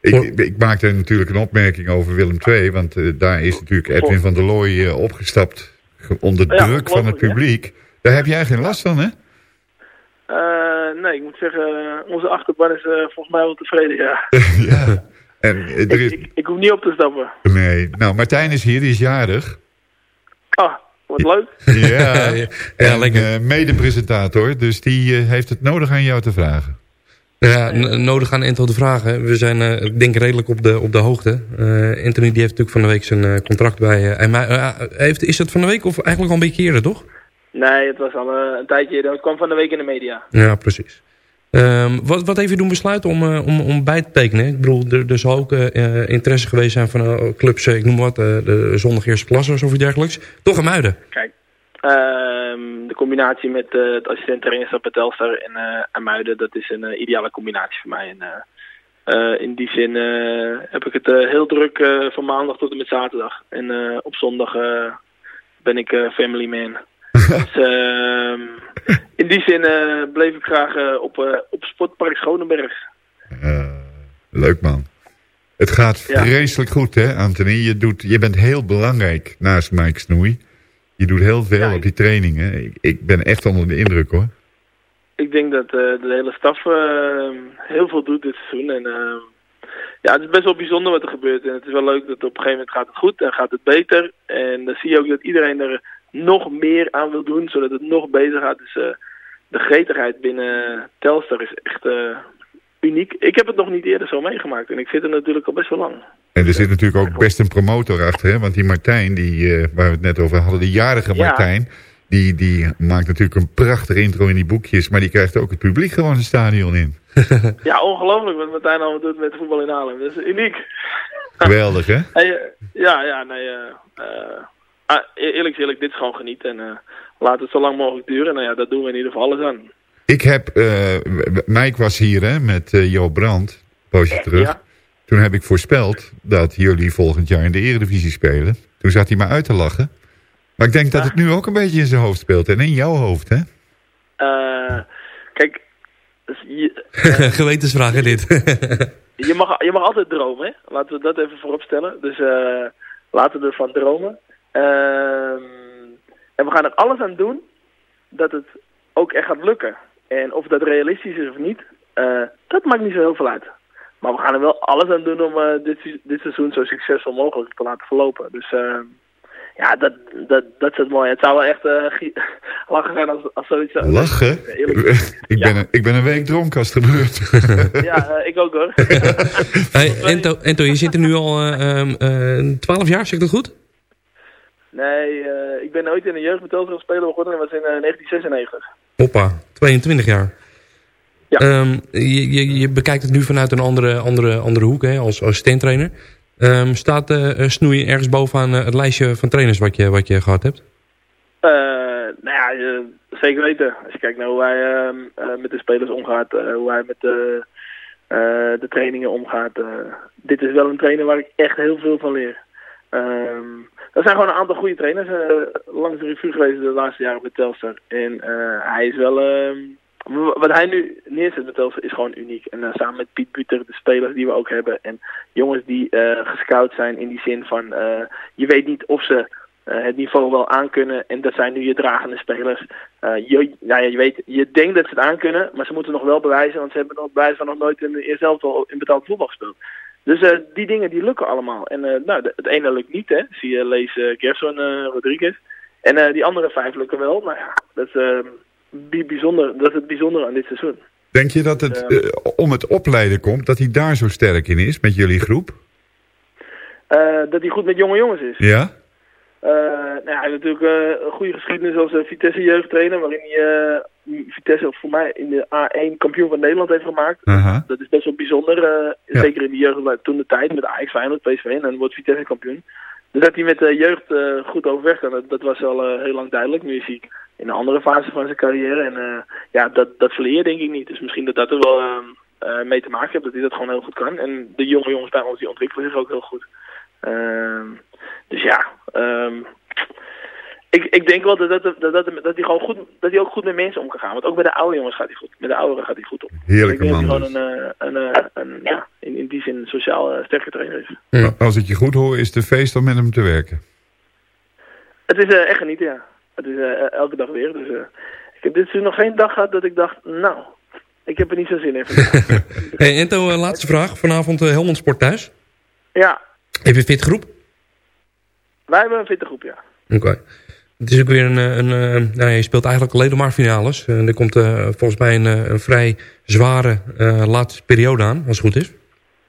Ik, ik maakte natuurlijk een opmerking over Willem II. Want eh, daar is natuurlijk Edwin van der Looy eh, opgestapt. ge- Onder Ja, druk van het hè? publiek. Daar heb jij geen last van, hè? Nee, ik moet zeggen, onze achterban is volgens mij wel tevreden, ja. <laughs> ja. <laughs> En er is... Ik hoef niet op te stappen. Nee. Nou, Martijn is hier, die is jarig. Ah, wat leuk. <laughs> Ja, en eh, mede-presentator. Dus die eh, heeft het nodig aan jou te vragen. Ja, nodig aan Ento te vragen. We zijn, eh, ik denk, redelijk op de, op de hoogte. Eh, Anthony die heeft natuurlijk van de week zijn eh, contract bij... eh, eh, heeft, is dat van de week of eigenlijk al een beetje eerder, toch? Nee, het was al een tijdje eerder. Het kwam van de week in de media. Ja, precies. Ehm, wat, wat heeft u doen besluiten om, eh, om, om bij te tekenen? Ik bedoel, er, er zal ook eh, eh, interesse geweest zijn van clubs, ik noem wat, de zondag eerste klasse of iets dergelijks. Toch een muiden. Kijk, ehm, de combinatie met het assistent trainerschap bij Telstar en, en Muiden, dat is een ideale combinatie voor mij. En, in die zin heb ik het heel druk van maandag tot en met zaterdag. En op zondag ben ik family man. <laughs> dus, ehm, in die zin eh, bleef ik graag eh, op, eh, op Sportpark Schonenberg. Leuk man. Het gaat Ja. vreselijk goed, hè, Anthony? Je, doet, je bent heel belangrijk naast Mike Snoei. Je doet heel veel op die trainingen. Ik, ik ben echt onder de indruk, hoor. Ik denk dat de hele staf heel veel doet dit seizoen. En ja, het is best wel bijzonder wat er gebeurt. En het is wel leuk dat op een gegeven moment gaat het goed en gaat het beter. En dan zie je ook dat iedereen er nog meer aan wil doen, zodat het nog beter gaat. Dus de gretigheid binnen Telstar is echt eh, uniek. Ik heb het nog niet eerder zo meegemaakt. En ik zit er natuurlijk al best wel lang. En er zit natuurlijk ook best een promotor achter, hè? Want die Martijn, die, eh, waar we het net over hadden, de jarige Ja. Martijn... Die, die maakt natuurlijk een prachtige intro in die boekjes... maar die krijgt ook het publiek gewoon het stadion in. <laughs> Ja, ongelooflijk wat Martijn allemaal doet met voetbal in Haarlem. Dat is uniek. Geweldig, hè? <laughs> Hey, eh, ja, ja, nee. e- eerlijk is eerlijk, dit is gewoon genieten. En laat het zo lang mogelijk duren. Nou ja, daar doen we in ieder geval alles aan. Ik heb... eh, w- Mike was hier, hè, met eh Jo Brandt, een poosje terug. Ja. Toen heb ik voorspeld dat jullie volgend jaar in de Eredivisie spelen. Toen zat hij maar uit te lachen. Maar ik denk dat het nu ook een beetje in zijn hoofd speelt. En in jouw hoofd, hè? Eh, kijk, dus je, <laughs> Gewetensvraag, hè, dit. <laughs> je, mag, je mag altijd dromen, hè? Laten we dat even voorop stellen. Dus eh, laten we ervan dromen. Ehm, en we gaan er alles aan doen dat het ook echt gaat lukken. En of dat realistisch is of niet, eh, dat maakt niet zo heel veel uit. Maar we gaan er wel alles aan doen om eh, dit, dit seizoen zo succesvol mogelijk te laten verlopen. Dus eh, ja, dat, dat, dat is het mooie. Het zou wel echt eh, <laughs> lachen zijn als, als zoiets... zou- Lachen? <laughs> Ik, ben een, ik ben een week dronken als het gebeurt. <laughs> Ja, eh, ik ook hoor. hey, Ento, Ento, je zit er nu al eh, ehm, eh, 12 jaar, zeg ik dat goed? Nee, eh, ik ben ooit in een jeugdbetelsel spelen begonnen. Dat was in eh, 1996. Hoppa, 22 jaar. Ehm, je, je, je bekijkt het nu vanuit een andere, andere, andere hoek, hè, als assistenttrainer. Ehm staat eh eh, Snoei ergens bovenaan eh, het lijstje van trainers wat je, wat je gehad hebt? Eh, nou ja, eh, zeker weten. Als je kijkt naar hoe hij ehm, eh, met de spelers omgaat, eh, hoe hij met de, eh, de trainingen omgaat. eh, dit is wel een trainer waar ik echt heel veel van leer. Ehm, er zijn gewoon een aantal goede trainers eh, langs de revue geweest de laatste jaren bij Telstar. En eh, hij is wel ehm, wat hij nu neerzet met Telstar is gewoon uniek. En eh, samen met Piet Buter, de spelers die we ook hebben. En jongens die gescout zijn in die zin van... je weet niet of ze het niveau wel aankunnen. En dat zijn nu je dragende spelers. Je, ja, je, weet, je denkt dat ze het aankunnen, maar ze moeten nog wel bewijzen. Want ze hebben nog bewijs nog nooit in de eerste helft al in betaald voetbal gespeeld. Dus eh, die dingen die lukken allemaal. En eh, nou, het ene lukt niet, hè. Zie je, lees eh, Gerson Rodriguez. En die andere vijf lukken wel. Nou ja, dat is, eh, bi- bijzonder, dat is het bijzondere aan dit seizoen. Denk je dat het Ja. eh, om het opleiden komt, dat hij daar zo sterk in is met jullie groep? Dat hij goed met jonge jongens is. Ja? Nou ja, hij heeft natuurlijk een goede geschiedenis als eh, Vitesse jeugdtrainer, waarin hij eh, Vitesse voor mij in de A1 kampioen van Nederland heeft gemaakt. Dat is best wel bijzonder, eh, Ja. zeker in de jeugd toen de tijd met Ajax, Feyenoord, PSV en dan wordt Vitesse kampioen. Dus dat hij met de jeugd eh, goed overweg kan, dat, dat was al eh, heel lang duidelijk. Nu is hij in een andere fase van zijn carrière en ja, dat, dat verleer je denk ik niet. Dus misschien dat dat er wel eh, eh, mee te maken heeft, dat hij dat gewoon heel goed kan. En de jonge jongens bij ons, die ontwikkelen zich ook heel goed. Ehm, dus ja, ehm, ik, ik denk wel dat, dat, dat, dat, dat, hij gewoon goed, dat hij ook goed met mensen om kan gaan. Want ook bij de oude jongens gaat hij goed. Met de ouderen gaat hij goed op. Heerlijke ik denk man dat hij gewoon een, eh, een, eh, een, ja, in, in die zin een sociaal eh, sterke trainer is. Als ik je goed hoor, is het een feest om met hem te werken. Het is eh, echt genieten, ja. Het is eh, elke dag weer. Dus, eh, ik heb dit seizoen nog geen dag gehad dat ik dacht, nou, ik heb er niet zo zin in. <laughs> Hey, Ento, laatste vraag. Vanavond uh, Helmond Sport thuis. ja, Heb je een fit groep? wij hebben een fitte groep, ja. Oké. Het is ook weer een... eh, een, eh, nou, je speelt eigenlijk alleen maar finales. En er komt eh, volgens mij een, eh, een vrij zware eh, laatste periode aan, als het goed is.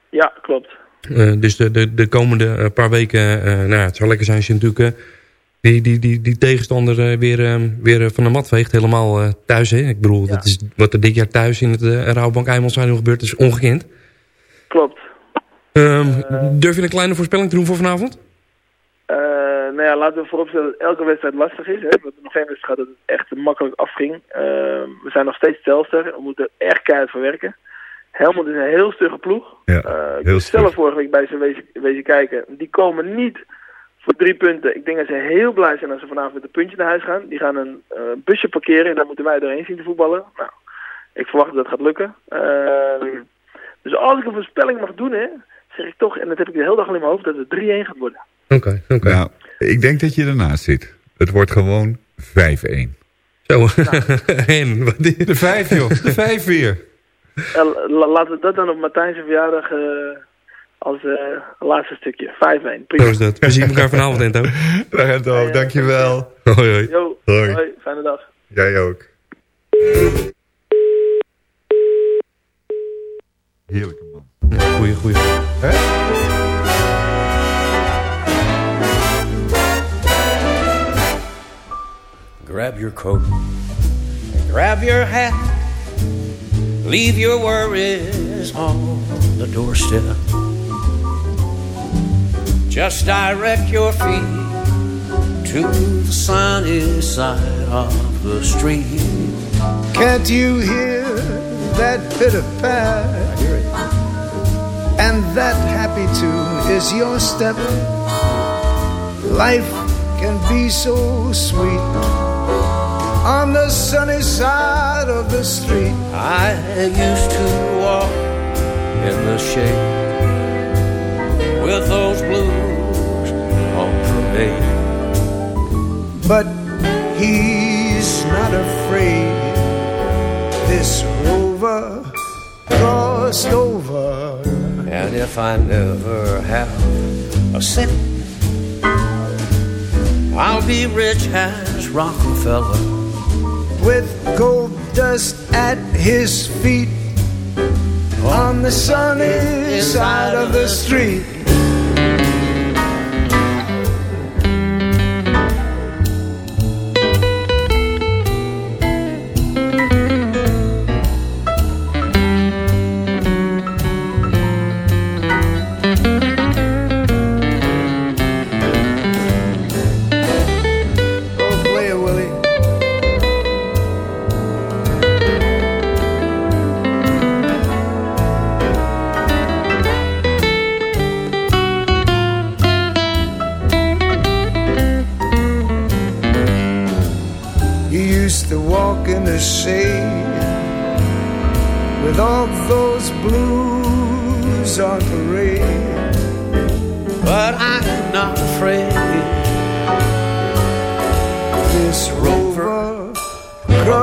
Ja, klopt. Eh, dus de, de, de komende eh, paar weken, eh, nou ja, het zou lekker zijn als je natuurlijk eh, die, die, die, die tegenstander eh, weer, eh, weer eh, van de mat veegt. Helemaal eh, thuis, hè. Ik bedoel, dat is wat er dit jaar thuis in het uh, Rabobank Eimelsstadion gebeurt, is ongekend. Klopt. Ehm, durf je een kleine voorspelling te doen voor vanavond? Nou ja, laten we vooropstellen dat elke wedstrijd lastig is. Hè. We hebben nog geen wedstrijd gehad dat het echt makkelijk afging. Eh, we zijn nog steeds Telstar. We moeten er echt keihard voor werken. Helmond is een heel stugge ploeg. Ja, Eh, ik heel ben zelf vorige week bij ze wezen, wezen kijken. Die komen niet voor drie punten. Ik denk dat ze heel blij zijn als ze vanavond met een puntje naar huis gaan. Die gaan een eh, busje parkeren en dan moeten wij doorheen zien te voetballen. Nou, ik verwacht dat dat gaat lukken. Eh, dus als ik een voorspelling mag doen, hè, zeg ik toch, en dat heb ik de hele dag al in mijn hoofd, dat het 3-1 gaat worden. Oké, oké. Nou, ik denk dat je ernaast zit. Het wordt gewoon 5-1. Zo. <laughs> en, wat die- De 5 joh, de 5 weer. La- laten we dat dan op Martijn zijn verjaardag eh, als eh, laatste stukje. 5-1. Prima. Zo is dat. We zien elkaar vanavond, Ento. <laughs> Dag Ento, dankjewel. Hoi, hoi. Yo, Hoi. hoi, fijne dag. Jij ook. Heerlijke man. Goeie, goeie. Grab your coat, grab your hat, leave your worries on the doorstep. Just direct your feet to the sunny side of the street. Can't you hear that bit pitter pat? And that happy tune is your step. Life can be so sweet on the sunny side of the street. I used to walk in the shade with those blues on parade. But he's not afraid. This rover crossed over. And if I never have a cent, I'll be rich as Rockefeller. With gold dust at his feet on the sunny side of the street.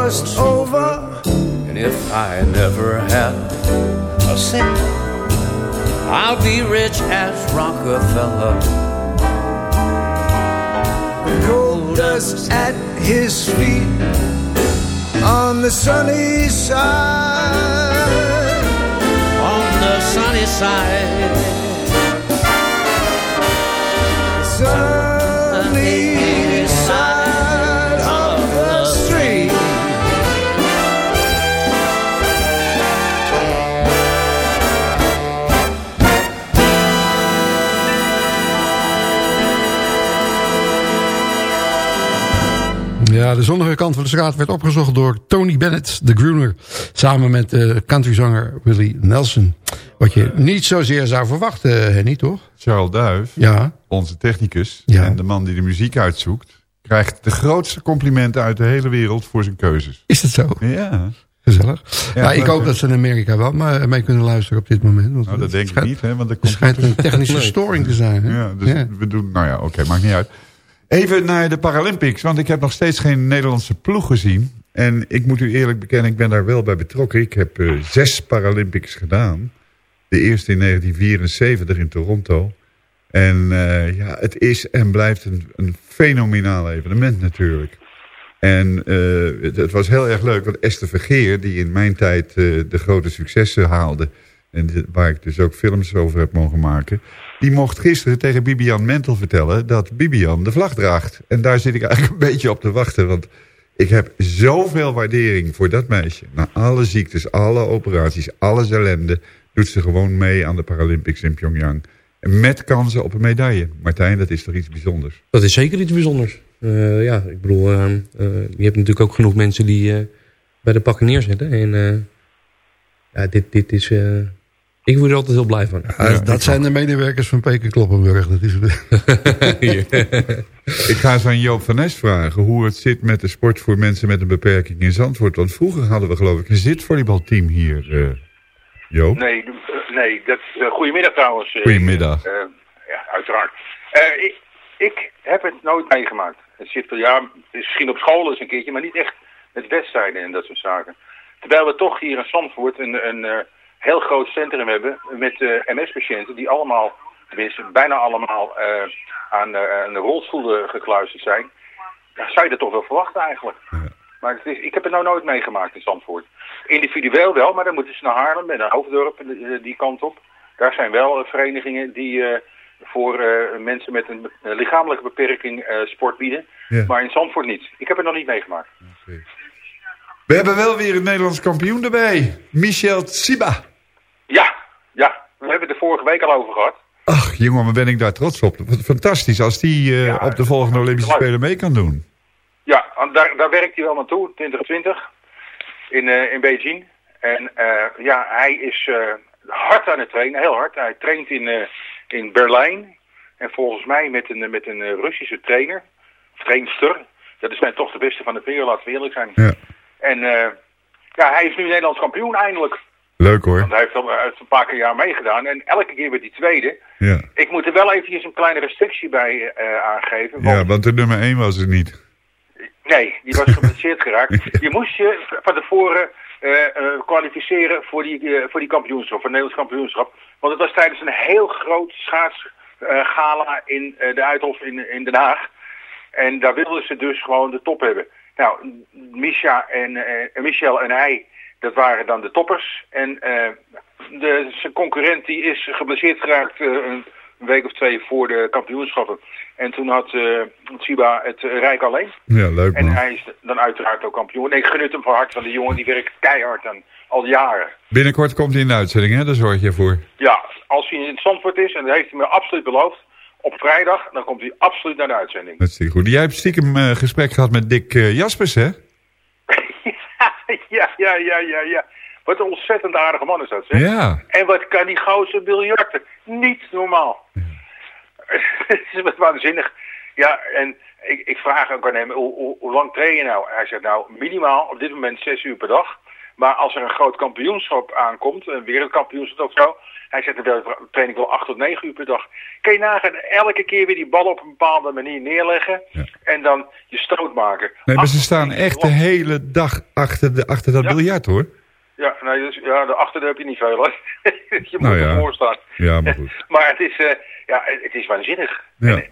Crossed over, And if I never have a cent, I'll be rich as Rockefeller. gold dust at his feet on the sunny side. On the sunny side. Sunny de zonnige kant van de straat werd opgezocht door Tony Bennett, de Groener. Samen met de countryzanger Willie Nelson. Wat je niet zozeer zou verwachten, Henny, toch? Charles Duif, Ja. onze technicus Ja. en de man die de muziek uitzoekt... krijgt de grootste complimenten uit de hele wereld voor zijn keuzes. Is dat zo? Ja. Gezellig. Ja, Ja, ik hoop dat ze in Amerika wel maar mee kunnen luisteren op dit moment. Want Nou, dat denk ik niet, hè? Want Het schijnt een technische <laughs> storing te zijn. Hè? Ja, dus Ja. we doen... Nou ja, oké, maakt niet uit. Even naar de Paralympics, want ik heb nog steeds geen Nederlandse ploeg gezien. En ik moet u eerlijk bekennen, ik ben daar wel bij betrokken. Ik heb eh, zes Paralympics gedaan. De eerste in 1974 in Toronto. En eh, ja, het is en blijft een, een fenomenaal evenement natuurlijk. En eh, het, het was heel erg leuk, want Esther Vergeer, die in mijn tijd de grote successen haalde... en waar ik dus ook films over heb mogen maken... die mocht gisteren tegen Bibian Mentel vertellen dat Bibian de vlag draagt. En daar zit ik eigenlijk een beetje op te wachten, want... Ik heb zoveel waardering voor dat meisje. Na alle ziektes, alle operaties, alles ellende... doet ze gewoon mee aan de Paralympics in Pyongyang. Met kansen op een medaille. Martijn, dat is toch iets bijzonders? Dat is zeker iets bijzonders. Eh, ja, ik bedoel, eh, eh, je hebt natuurlijk ook genoeg mensen die bij de pakken neerzetten. En ja, dit, dit is... ik word er altijd heel blij van. Ja, dat zijn de medewerkers van Peker Kloppenburg. Dat is <laughs> Ik ga eens aan Joop van Nes vragen hoe het zit met de sport voor mensen met een beperking in Zandvoort. Want vroeger hadden we geloof ik een zitvolleybalteam hier, eh Joop. Nee, eh, nee dat, eh, goedemiddag trouwens. eh, Goedemiddag. ja, uiteraard. Eh, ik, ik heb het nooit meegemaakt. Het zit wel, ja, misschien op school eens een keertje, maar niet echt met wedstrijden en dat soort zaken. Terwijl we toch hier in Zandvoort een, een eh, heel groot centrum hebben met eh, MS-patiënten die allemaal, tenminste bijna allemaal, eh, aan, eh, aan de rolstoelen gekluisterd zijn. Ja, zou je dat toch wel verwachten eigenlijk. Maar het is, ik heb het nou nooit meegemaakt in Zandvoort. Individueel wel, maar dan moeten ze naar Haarlem en naar Hoofddorp die, kant op. Daar zijn wel verenigingen die voor mensen met een lichamelijke beperking sport bieden. Ja. Maar in Zandvoort niet. Ik heb het nog niet meegemaakt. We hebben wel weer een Nederlands kampioen erbij. Michel Tsiba. Ja, ja. We hebben het er vorige week al over gehad. Ach jongen, wat ben ik daar trots op. Fantastisch als die eh, op de volgende Olympische. Spelen mee kan doen. Ja, daar, daar werkt hij wel naartoe, 2020, in, eh, in Beijing. En eh, ja, hij is hard aan het trainen, heel hard. Hij traint in, in Berlijn. En volgens mij met een, met een Russische trainer, trainster. Dat is mij toch de beste van de wereld, laten we eerlijk zijn. Ja. En eh, ja, hij is nu Nederlands kampioen eindelijk. Leuk hoor. Want hij heeft al hij heeft een paar keer jaar meegedaan. En elke keer werd hij tweede. Ja. Ik moet er wel eventjes een kleine restrictie bij eh, aangeven. want- ja, want de nummer 1 was het niet. Nee, die was geblesseerd <laughs> geraakt. Je moest je van tevoren eh, eh, kwalificeren voor die, eh, voor die kampioenschap, voor het Nederlands kampioenschap. Want het was tijdens een heel groot schaatsgala in eh, de Uithof in, in Den Haag. En daar wilden ze dus gewoon de top hebben. Nou, Misha en, eh, Michel en hij, dat waren dan de toppers. En eh, de, zijn concurrent die is geblesseerd geraakt eh, een week of twee voor de kampioenschappen. En toen had Tsiba het Rijk alleen. Ja, leuk En man. hij is dan uiteraard ook kampioen. En ik gun het hem van harte, want die jongen die werkt keihard aan, al jaren. Binnenkort komt hij in de uitzending, hè? Daar zorg je voor. Ja, als hij in het Zandvoort is, en dat heeft hij me absoluut beloofd, op vrijdag, dan komt hij absoluut naar de uitzending. Dat is goed. Jij hebt stiekem eh, gesprek gehad met Dick eh, Jaspers, hè? <laughs> ja, ja, ja, ja, ja. Wat een ontzettend aardige man is dat, zeg. Ja. En wat kan die gozer biljarten? Niet normaal. <laughs> Het is wat waanzinnig. Ja, en ik, ik vraag ook aan hem, hoe, hoe, hoe lang train je nou? Hij zegt nou, minimaal op dit moment zes uur per dag. Maar als er een groot kampioenschap aankomt, een wereldkampioenschap of zo... Hij zegt, dan train ik wel 8 tot 9 uur per dag. Kun je nagaan, elke keer weer die bal op een bepaalde manier neerleggen... en dan je stoot maken. Nee, maar ze staan echt de hele dag achter, de, achter dat biljart, hoor. Ja, nee, dus, ja, daarachter heb je niet veel, hoor. <laughs> je moet Nou ja. ervoor staan. Ja, maar goed. <laughs> maar het is, eh, ja, het is waanzinnig. Ja.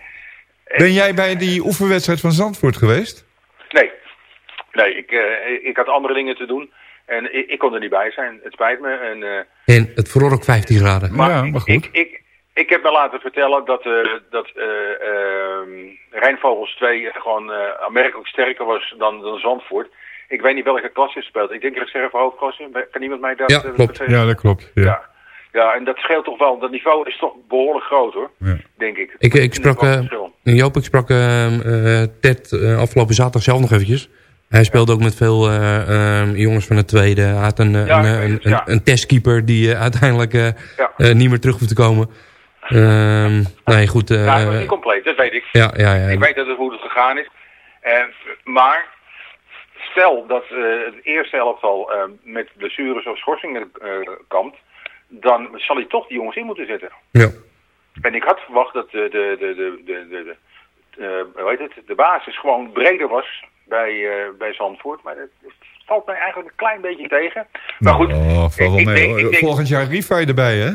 Ben jij bij die oefenwedstrijd van Zandvoort geweest? Nee, nee ik, eh, ik had andere dingen te doen. En ik, ik kon er niet bij zijn. Het spijt me. En, eh, En het vroor ook 15 graden. Maar ja, maar goed. ik, ik, ik heb me laten vertellen dat, eh dat eh ehm, Rijnvogels 2 gewoon eh, aanmerkelijk sterker was dan, dan Zandvoort. Ik weet niet welke klasse je speelt. Ik denk reserve hoofdklasse. Kan iemand mij dat Ja, klopt. Ja, dat klopt. Ja. Ja, en dat scheelt toch wel. Dat niveau is toch behoorlijk groot hoor. Ja. Denk ik. Ik, ik sprak. Joop, ik sprak Ted afgelopen zaterdag zelf nog eventjes. Hij speelde ook met veel eh, eh, jongens van het tweede. Hij had een, Ja, een, een, ja. een, testkeeper die eh, uiteindelijk eh, Ja. niet meer terug hoeft te komen. Ehm, nee, goed. eh, ja, hij was niet compleet, dat weet ik. ja, ja, ja. Ik weet dat het hoe het gegaan is. Eh, maar stel dat het eerste elftal met blessures of schorsingen kampt, dan zal hij toch die jongens in moeten zetten. Ja. En ik had verwacht dat de, de, de, de, de, de, de, hoe heet het, de basis gewoon breder was bij, eh, bij Zandvoort. Maar het valt mij eigenlijk een klein beetje tegen. Maar goed, Oh, ik denk- ik denk- Volgend jaar Rivai erbij, hè?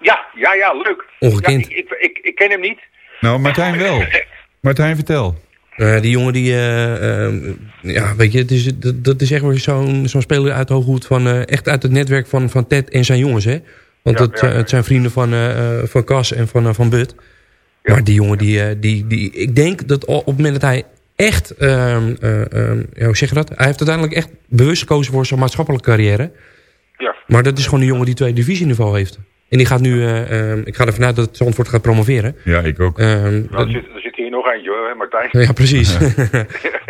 ja, ja, ja, leuk. Ongekend. Ja, ik, ik, ik, ik ken hem niet. Nou, Martijn wel. <laughs> Martijn, vertel. Eh, die jongen die, ja, weet je, het is, dat, dat is echt weer zo'n zo'n speler uit de hooghoed van, eh, echt uit het netwerk van, van Ted en zijn jongens, hè. Want Ja, het, ja, het zijn vrienden van, van Cas en van, van But. Maar die jongen, die, eh, die, die, ik denk dat op het moment dat hij echt, ehm, eh, ehm, ja, hoe zeg je dat? Hij heeft uiteindelijk echt bewust gekozen voor zijn maatschappelijke carrière. Ja. Maar dat is gewoon een jongen die tweede divisieniveau heeft. En die gaat nu, eh, ehm, ik ga ervan uit dat Zandvoort gaat promoveren. Ja, ik ook. Nou, nog eentje hoor, hè, Martijn. ja, precies. <laughs>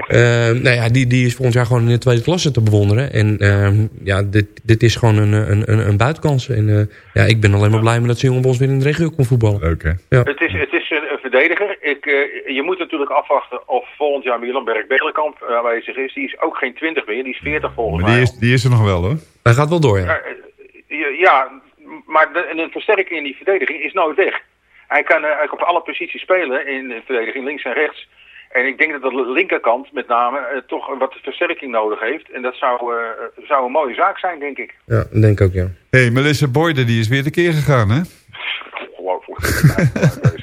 Ehm, nou ja, die, die is volgend jaar gewoon in de tweede klasse te bewonderen. En ehm, ja, dit, dit is gewoon een, een, een, een buitenkans. En eh, ja, ik ben alleen maar blij met dat ze jongen bij ons weer in de regio kon voetballen. Leuk, hè? Ja. Het is, het is een, een verdediger. Ik, eh, je moet natuurlijk afwachten of volgend jaar Milan Berg-Belenkamp eh, aanwezig is. Die is ook geen 20 meer, die is 40 volgens Maar die mij. is, die is er nog wel, hoor. Hij gaat wel door, ja. Ja, eh, ja, ja, maar de, en een versterking in die verdediging is nooit weg. Hij kan, eh, hij kan op alle posities spelen in de verdediging, links en rechts. En ik denk dat de linkerkant met name eh, toch wat versterking nodig heeft. En dat zou, eh, zou een mooie zaak zijn, denk ik. Ja, denk ik ook, ja. Hé, hey, Melissa Boyden, die is weer tekeer gegaan, hè? Ongelooflijk. <laughs> het,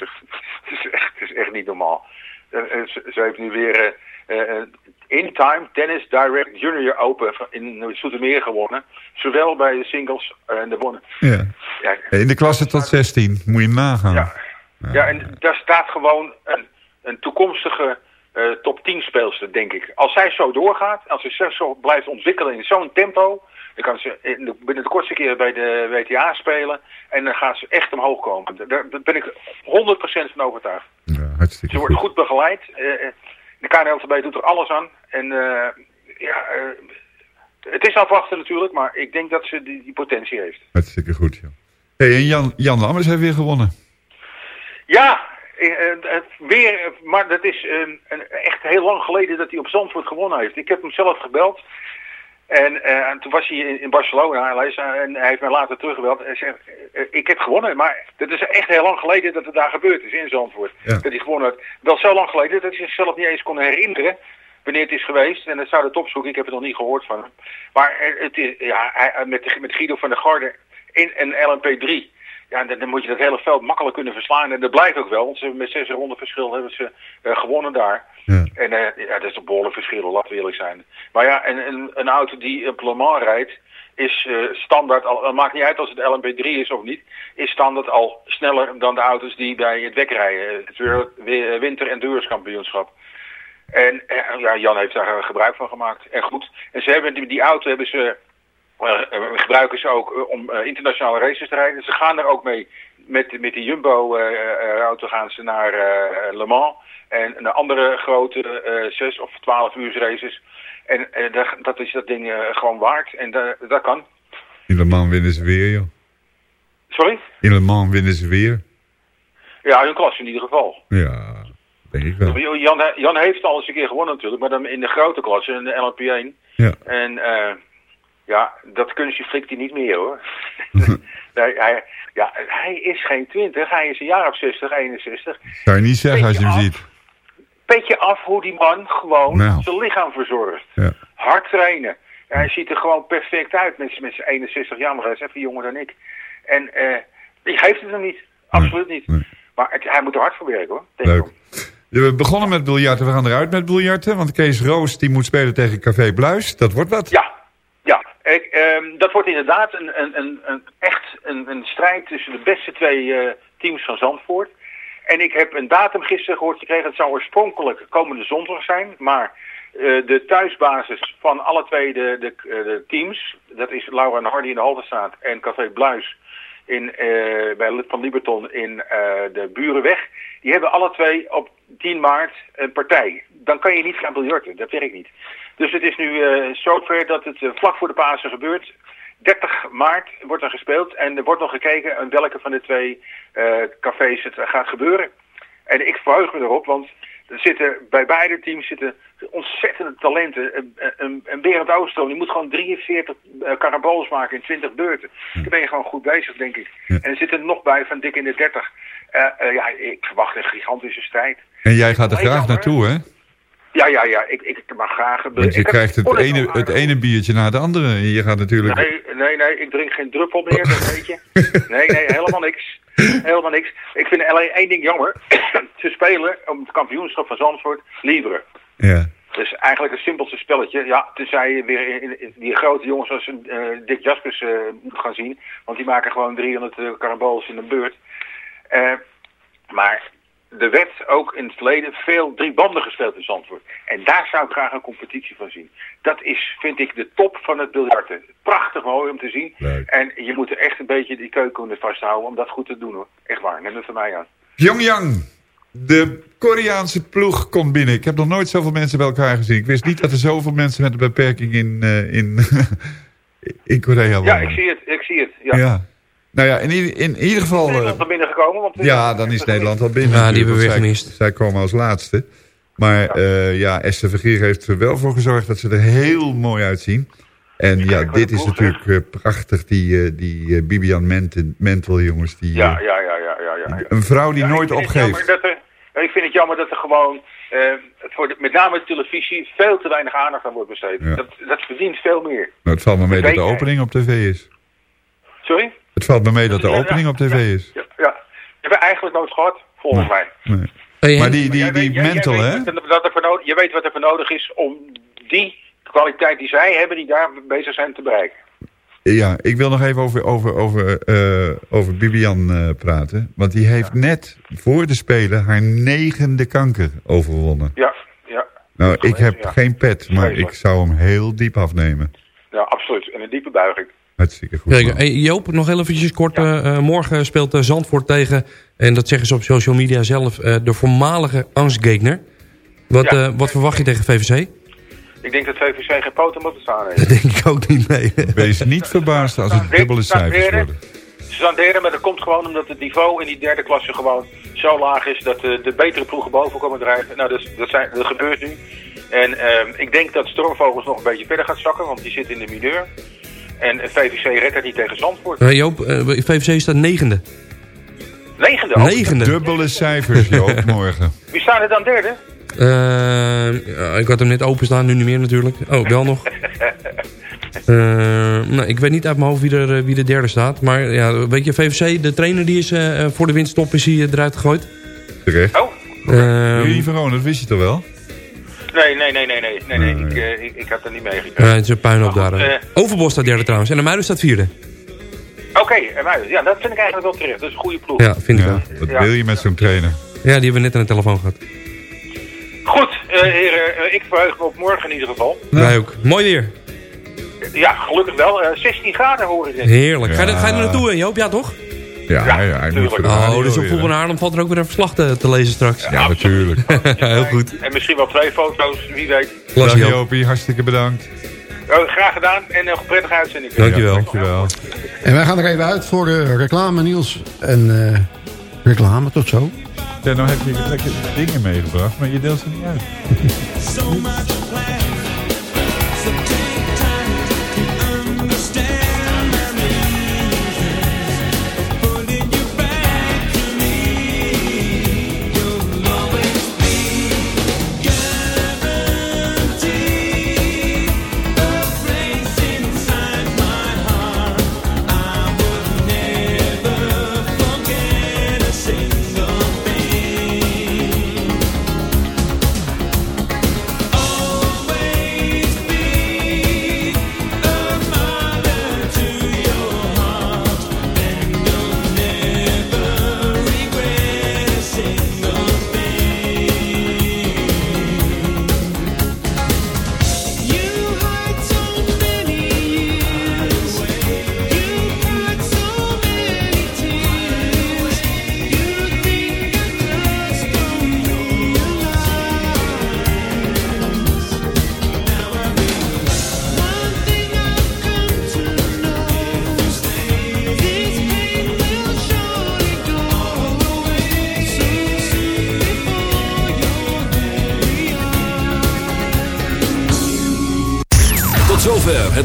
is echt, het is echt niet normaal. Eh, eh, ze, ze heeft nu weer eh, eh, In Time Tennis Direct Junior Open in Zoetermeer gewonnen. Zowel bij de singles en de wonnen. Ja. Ja, In de klasse tot 16, moet je nagaan. Ja. Ja, en daar staat gewoon een, een toekomstige eh, top 10 speelster, denk ik. Als zij zo doorgaat, als ze zich zo blijft ontwikkelen in zo'n tempo... dan kan ze in de- binnen de kortste keer bij de WTA spelen... en dan gaat ze echt omhoog komen. Daar, daar ben ik 100% van overtuigd. Ja, hartstikke Ze wordt goed. goed begeleid. eh, eh, de KNLTB doet er alles aan. En eh, ja, eh, het is afwachten natuurlijk... maar ik denk dat ze die, die potentie heeft. Hartstikke goed, ja. Hey, en Jan, Jan Lammers heeft weer gewonnen. Ja, eh, het weer, maar dat is een, echt heel lang geleden dat hij op Zandvoort gewonnen heeft. Ik heb hem zelf gebeld. En, eh, en toen was hij in, in Barcelona hij zei- en hij heeft mij later teruggebeld. En zegt, eh, ik heb gewonnen, maar dat is echt heel lang geleden dat het daar gebeurd is in Zandvoort. Ja. Dat hij gewonnen had. Wel zo lang geleden dat hij zichzelf niet eens kon herinneren wanneer het is geweest. En dat zou het opzoeken, ik heb het nog niet gehoord van hem. Maar eh, het is, ja, hij, met, met Guido van der Garde in een LMP3. Ja, dan, dan moet je dat hele veld makkelijk kunnen verslaan. En dat blijkt ook wel, want ze, met zes ronden verschil hebben ze eh, gewonnen daar. Ja. En eh, ja, dat is een behoorlijk verschil, laten we eerlijk zijn. Maar ja, en, een een auto die op Le Mans rijdt, is eh, standaard, al, het maakt niet uit als het LMP3 is of niet, is standaard al sneller dan de auto's die bij het WEC rijden. Het winter- en duurskampioenschap. En ja, Jan heeft daar gebruik van gemaakt. En goed. En ze hebben die, die auto hebben ze, eh, eh, gebruiken ze ook eh, om eh, internationale races te rijden. Ze gaan er ook mee. Met, met die Jumbo-auto gaan ze naar Le Mans. En een andere grote 6 of 12 uur races. En dat, is dat ding gewoon waard. En da- dat kan. In Le Mans winnen ze weer, joh. Sorry? In Le Mans winnen ze weer. Ja, hun klas in ieder geval. Ja, denk ik wel. Jan, Jan heeft al eens een keer gewonnen natuurlijk. Maar dan in de grote klasse, in de LMP1. Ja. En eh, Ja, dat kunstje flikt hij niet meer hoor. <laughs> nee, hij, ja, hij is geen 20, hij is een jaar of 60, 61. Zou je niet zeggen als je hem ziet. Petje af hoe die man gewoon Nou. zijn lichaam verzorgt. Ja. Hard trainen. Hij ziet er gewoon perfect uit met, met zijn 61 jaar, maar hij is even jonger dan ik. En eh die geeft het hem niet. Absoluut niet. Maar het- hij moet er hard voor werken hoor. Leuk. We begonnen met biljarten, we gaan eruit met biljarten. Want Kees Roos die moet spelen tegen Café Bluis. Dat wordt wat. Ja, ja. Ik, ehm, dat wordt inderdaad een, een, een, een, echt een, een strijd tussen de beste twee eh, teams van Zandvoort. En ik heb een datum gisteren gehoord gekregen. Het zou oorspronkelijk komende zondag zijn. Maar eh, de thuisbasis van alle twee de, de, eh, teams, dat is Laura en Hardy in de Halterstraat en Café Bluis in, eh, bij Van Liberton in eh, de Burenweg. Die hebben alle twee op 10 maart een partij. Dan kan je niet gaan biljarten, dat werkt niet. Dus het is nu eh, zover dat het vlak voor de Pasen gebeurt. 30 maart wordt er gespeeld en er wordt nog gekeken aan welke van de twee eh, cafés het gaat gebeuren. En ik verheug me erop, want er zitten, bij beide teams zitten ontzettende talenten. Een- Een, een Berend Oostroom, die moet gewoon 43 uh, karabols maken in 20 beurten. Dan ben je gewoon goed bezig, denk ik. En er zitten er nog bij van dik in de 30. Eh, eh, ja, ik verwacht een gigantische strijd. En jij gaat er graag jammer. naartoe, hè? Ja, ja, ja, ik, ik mag graag... Want je ik heb krijgt het ene, het ene biertje na de andere. Je gaat natuurlijk... Nee, nee, nee, ik drink geen druppel meer, dat weet je. <laughs> Nee, nee, helemaal niks. Helemaal niks. Ik vind alleen één ding jammer. <clears throat> Ze spelen om het kampioenschap van Zandvoort Libre. Ja. Dus eigenlijk het simpelste spelletje. Ja, tenzij je weer in, in- die grote jongens als eh, Dick Jaspers eh, moet gaan zien. Want die maken gewoon 300 uh, karabols in een beurt. Eh, maar er werd ook in het verleden veel drie banden gespeeld in Zandvoort. En daar zou ik graag een competitie van zien. Dat is, vind ik, de top van het biljarten. Prachtig mooi om te zien. En je moet er echt een beetje die keuken vasthouden om dat goed te doen hoor. Echt waar, neem het van mij aan. Pyongyang. De Koreaanse ploeg komt binnen. Ik heb nog nooit zoveel mensen bij elkaar gezien. Ik wist niet dat er zoveel mensen met een beperking in, eh, in, <laughs> in Korea wonen. Ja, ik zie het, ik zie het. Ja. Ja. Nou ja, in, ieder- in ieder geval... eh, Nederland er binnengekomen, want ja, dan is Nederland al binnen. Ja, die hebben we weer want zij, zij komen als laatste. Maar ja, ja Esther Vergier heeft er wel voor gezorgd dat ze er heel mooi uitzien. En ja, dit is natuurlijk eh, prachtig, die, eh, die eh, Bibian Mentel, Mentel, jongens. Die, Ja, eh, ja, ja, ja, ja, ja. ja. Een vrouw die Ja, nooit opgeeft. dat er- ik vind het jammer dat er gewoon, eh, voor de, met name de televisie, veel te weinig aandacht aan wordt besteed. Ja. Dat, dat verdient veel meer. Nou, het valt me mee dat de opening op tv is. Sorry? Het valt me mee dat de opening op tv is. Ja, ja. Hebben we eigenlijk nooit gehad, volgens mij. Nee. Maar die, die, die weet hè? je weet wat er voor nodig is om die kwaliteit die zij hebben, die daar bezig zijn te bereiken. Ja, ik wil nog even over, over, over, eh, over Bibian eh, praten. Want die heeft net voor de Spelen haar negende kanker overwonnen. Ja, ja. Nou, ik heb ja. geen pet, maar ik zou hem heel diep afnemen. Ja, absoluut. En een diepe buiging. Hartstikke goed. Kijk, Joop, nog heel eventjes kort. eh, eh, morgen speelt eh, Zandvoort tegen, en dat zeggen ze op social media zelf, eh, de voormalige angstgegner. Wat, Ja. eh, wat verwacht je tegen VVC? Ik denk dat VVC geen poten moet staan heeft. <laughs> Dat denk ik ook niet, nee. Wees niet verbaasd als het dubbele cijfers worden. Ze staan derde, maar dat komt gewoon omdat het niveau in die derde klasse gewoon zo laag is dat de, de betere ploegen boven komen drijven. Nou, dat, dat, zijn, dat gebeurt nu. En ehm, ik denk dat Stormvogels nog een beetje verder gaat zakken, want die zit in de mineur. En VVC redt het niet tegen Zandvoort. Eh, Joop, eh, VVC staat negende. Negende ook. Negende. Dubbele cijfers, Joop, <laughs> morgen. Wie staan er dan derde? Eh, ja, ik had hem net openstaan, nu niet meer natuurlijk. Oh, wel nog. <laughs> Eh, nou, ik weet niet uit mijn hoofd wie er, wie de derde staat. Maar ja, weet je, VVC, de trainer die is eh, voor de winststop is hij eh, eruit gegooid. Terecht. Oh, Ehm, Jullie dat wist je toch wel? Nee, nee, nee, nee, nee. nee, nee. Ik, eh, ik, ik had er niet meegekregen. eh, het is een puinhoop daar. eh. Overbos staat derde trouwens. En de Muiden staat vierde. Oké, en wij- ja, dat vind ik eigenlijk wel terecht. Dat is een goede ploeg. Ja, vind ik Ja, ook. wat Ja. wil je met zo'n trainer? Ja, die hebben we net aan de telefoon gehad. Goed, eh, heren, ik verheug me op morgen in ieder geval. Wij ook. Mooi weer. Ja, gelukkig wel. Eh, 16 graden hoor ik. Heerlijk. Ga, je, Ja. ga je er naartoe, hè, Joop? Ja, toch? Ja, ja, ja ik moet voor de radio Oh, dus op Voetbal Haarlem valt er ook weer een verslag te, te lezen straks. Ja, natuurlijk. <laughs> Heel goed. En misschien wel twee foto's, wie weet. Klasse, Dag Joop. Jopie, hartstikke bedankt. Oh, graag gedaan en een prettige uitzending. Dankjewel. Dankjewel. En wij gaan er even uit voor de reclame, Niels. En eh, reclame, tot zo. Ja, nou heb je lekker dingen meegebracht, maar je deelt ze niet uit. <laughs>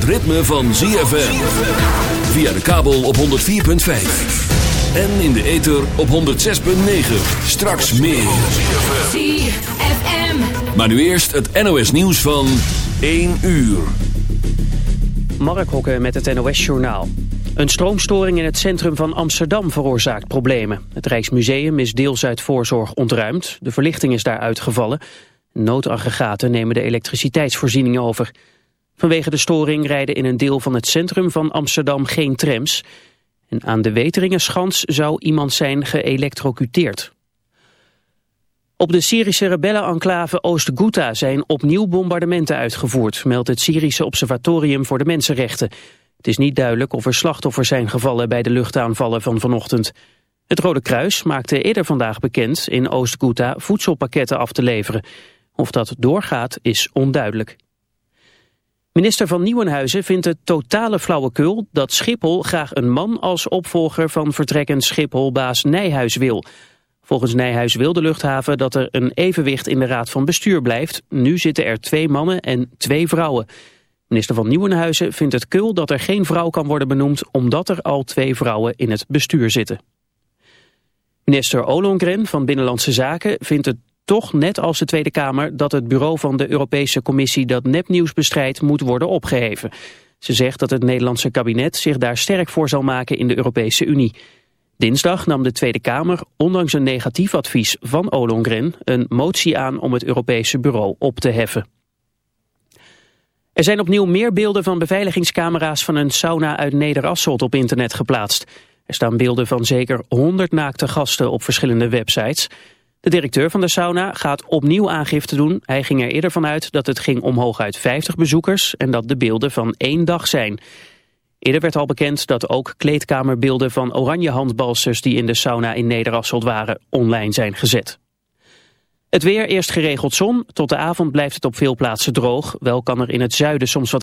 ritme van ZFM. Via de kabel op 104.5. En in de ether op 106.9. Straks meer. ZFM. Maar nu eerst het NOS nieuws van 1 uur. Mark Hokke met het NOS-journaal. Een stroomstoring in het centrum van Amsterdam veroorzaakt problemen. Het Rijksmuseum is deels uit voorzorg ontruimd. De verlichting is daar uitgevallen. Noodaggregaten nemen de elektriciteitsvoorziening over. Vanwege de storing rijden in een deel van het centrum van Amsterdam geen trams. En aan de Weteringenschans zou iemand zijn geëlectrocuteerd. Op de Syrische rebellenenclave Oost-Ghouta zijn opnieuw bombardementen uitgevoerd, meldt het Syrische Observatorium voor de Mensenrechten. Het is niet duidelijk of er slachtoffers zijn gevallen bij de luchtaanvallen van vanochtend. Het Rode Kruis maakte eerder vandaag bekend in Oost-Ghouta voedselpakketten af te leveren. Of dat doorgaat is onduidelijk. Minister van Nieuwenhuizen vindt het totale flauwekul dat Schiphol graag een man als opvolger van vertrekkend Schipholbaas Nijhuis wil. Volgens Nijhuis wil de luchthaven dat er een evenwicht in de raad van bestuur blijft. Nu zitten er twee mannen en twee vrouwen. Minister van Nieuwenhuizen vindt het kul dat er geen vrouw kan worden benoemd... omdat er al twee vrouwen in het bestuur zitten. Minister Ollongren van Binnenlandse Zaken vindt het toch net als de Tweede Kamer... dat het bureau van de Europese Commissie dat nepnieuws bestrijdt moet worden opgeheven. Ze zegt dat het Nederlandse kabinet zich daar sterk voor zal maken in de Europese Unie. Dinsdag nam de Tweede Kamer, ondanks een negatief advies van Ollongren... een motie aan om het Europese bureau op te heffen. Er zijn opnieuw meer beelden van beveiligingscamera's van een sauna uit Nederasselt op internet geplaatst. Er staan beelden van zeker 100 naakte gasten op verschillende websites. De directeur van de sauna gaat opnieuw aangifte doen. Hij ging er eerder vanuit dat het ging om hooguit 50 bezoekers en dat de beelden van één dag zijn. Eerder werd al bekend dat ook kleedkamerbeelden van oranje handbalsters die in de sauna in Nederasselt waren online zijn gezet. Het weer, eerst geregeld zon. Tot de avond blijft het op veel plaatsen droog. Wel kan er in het zuiden soms wat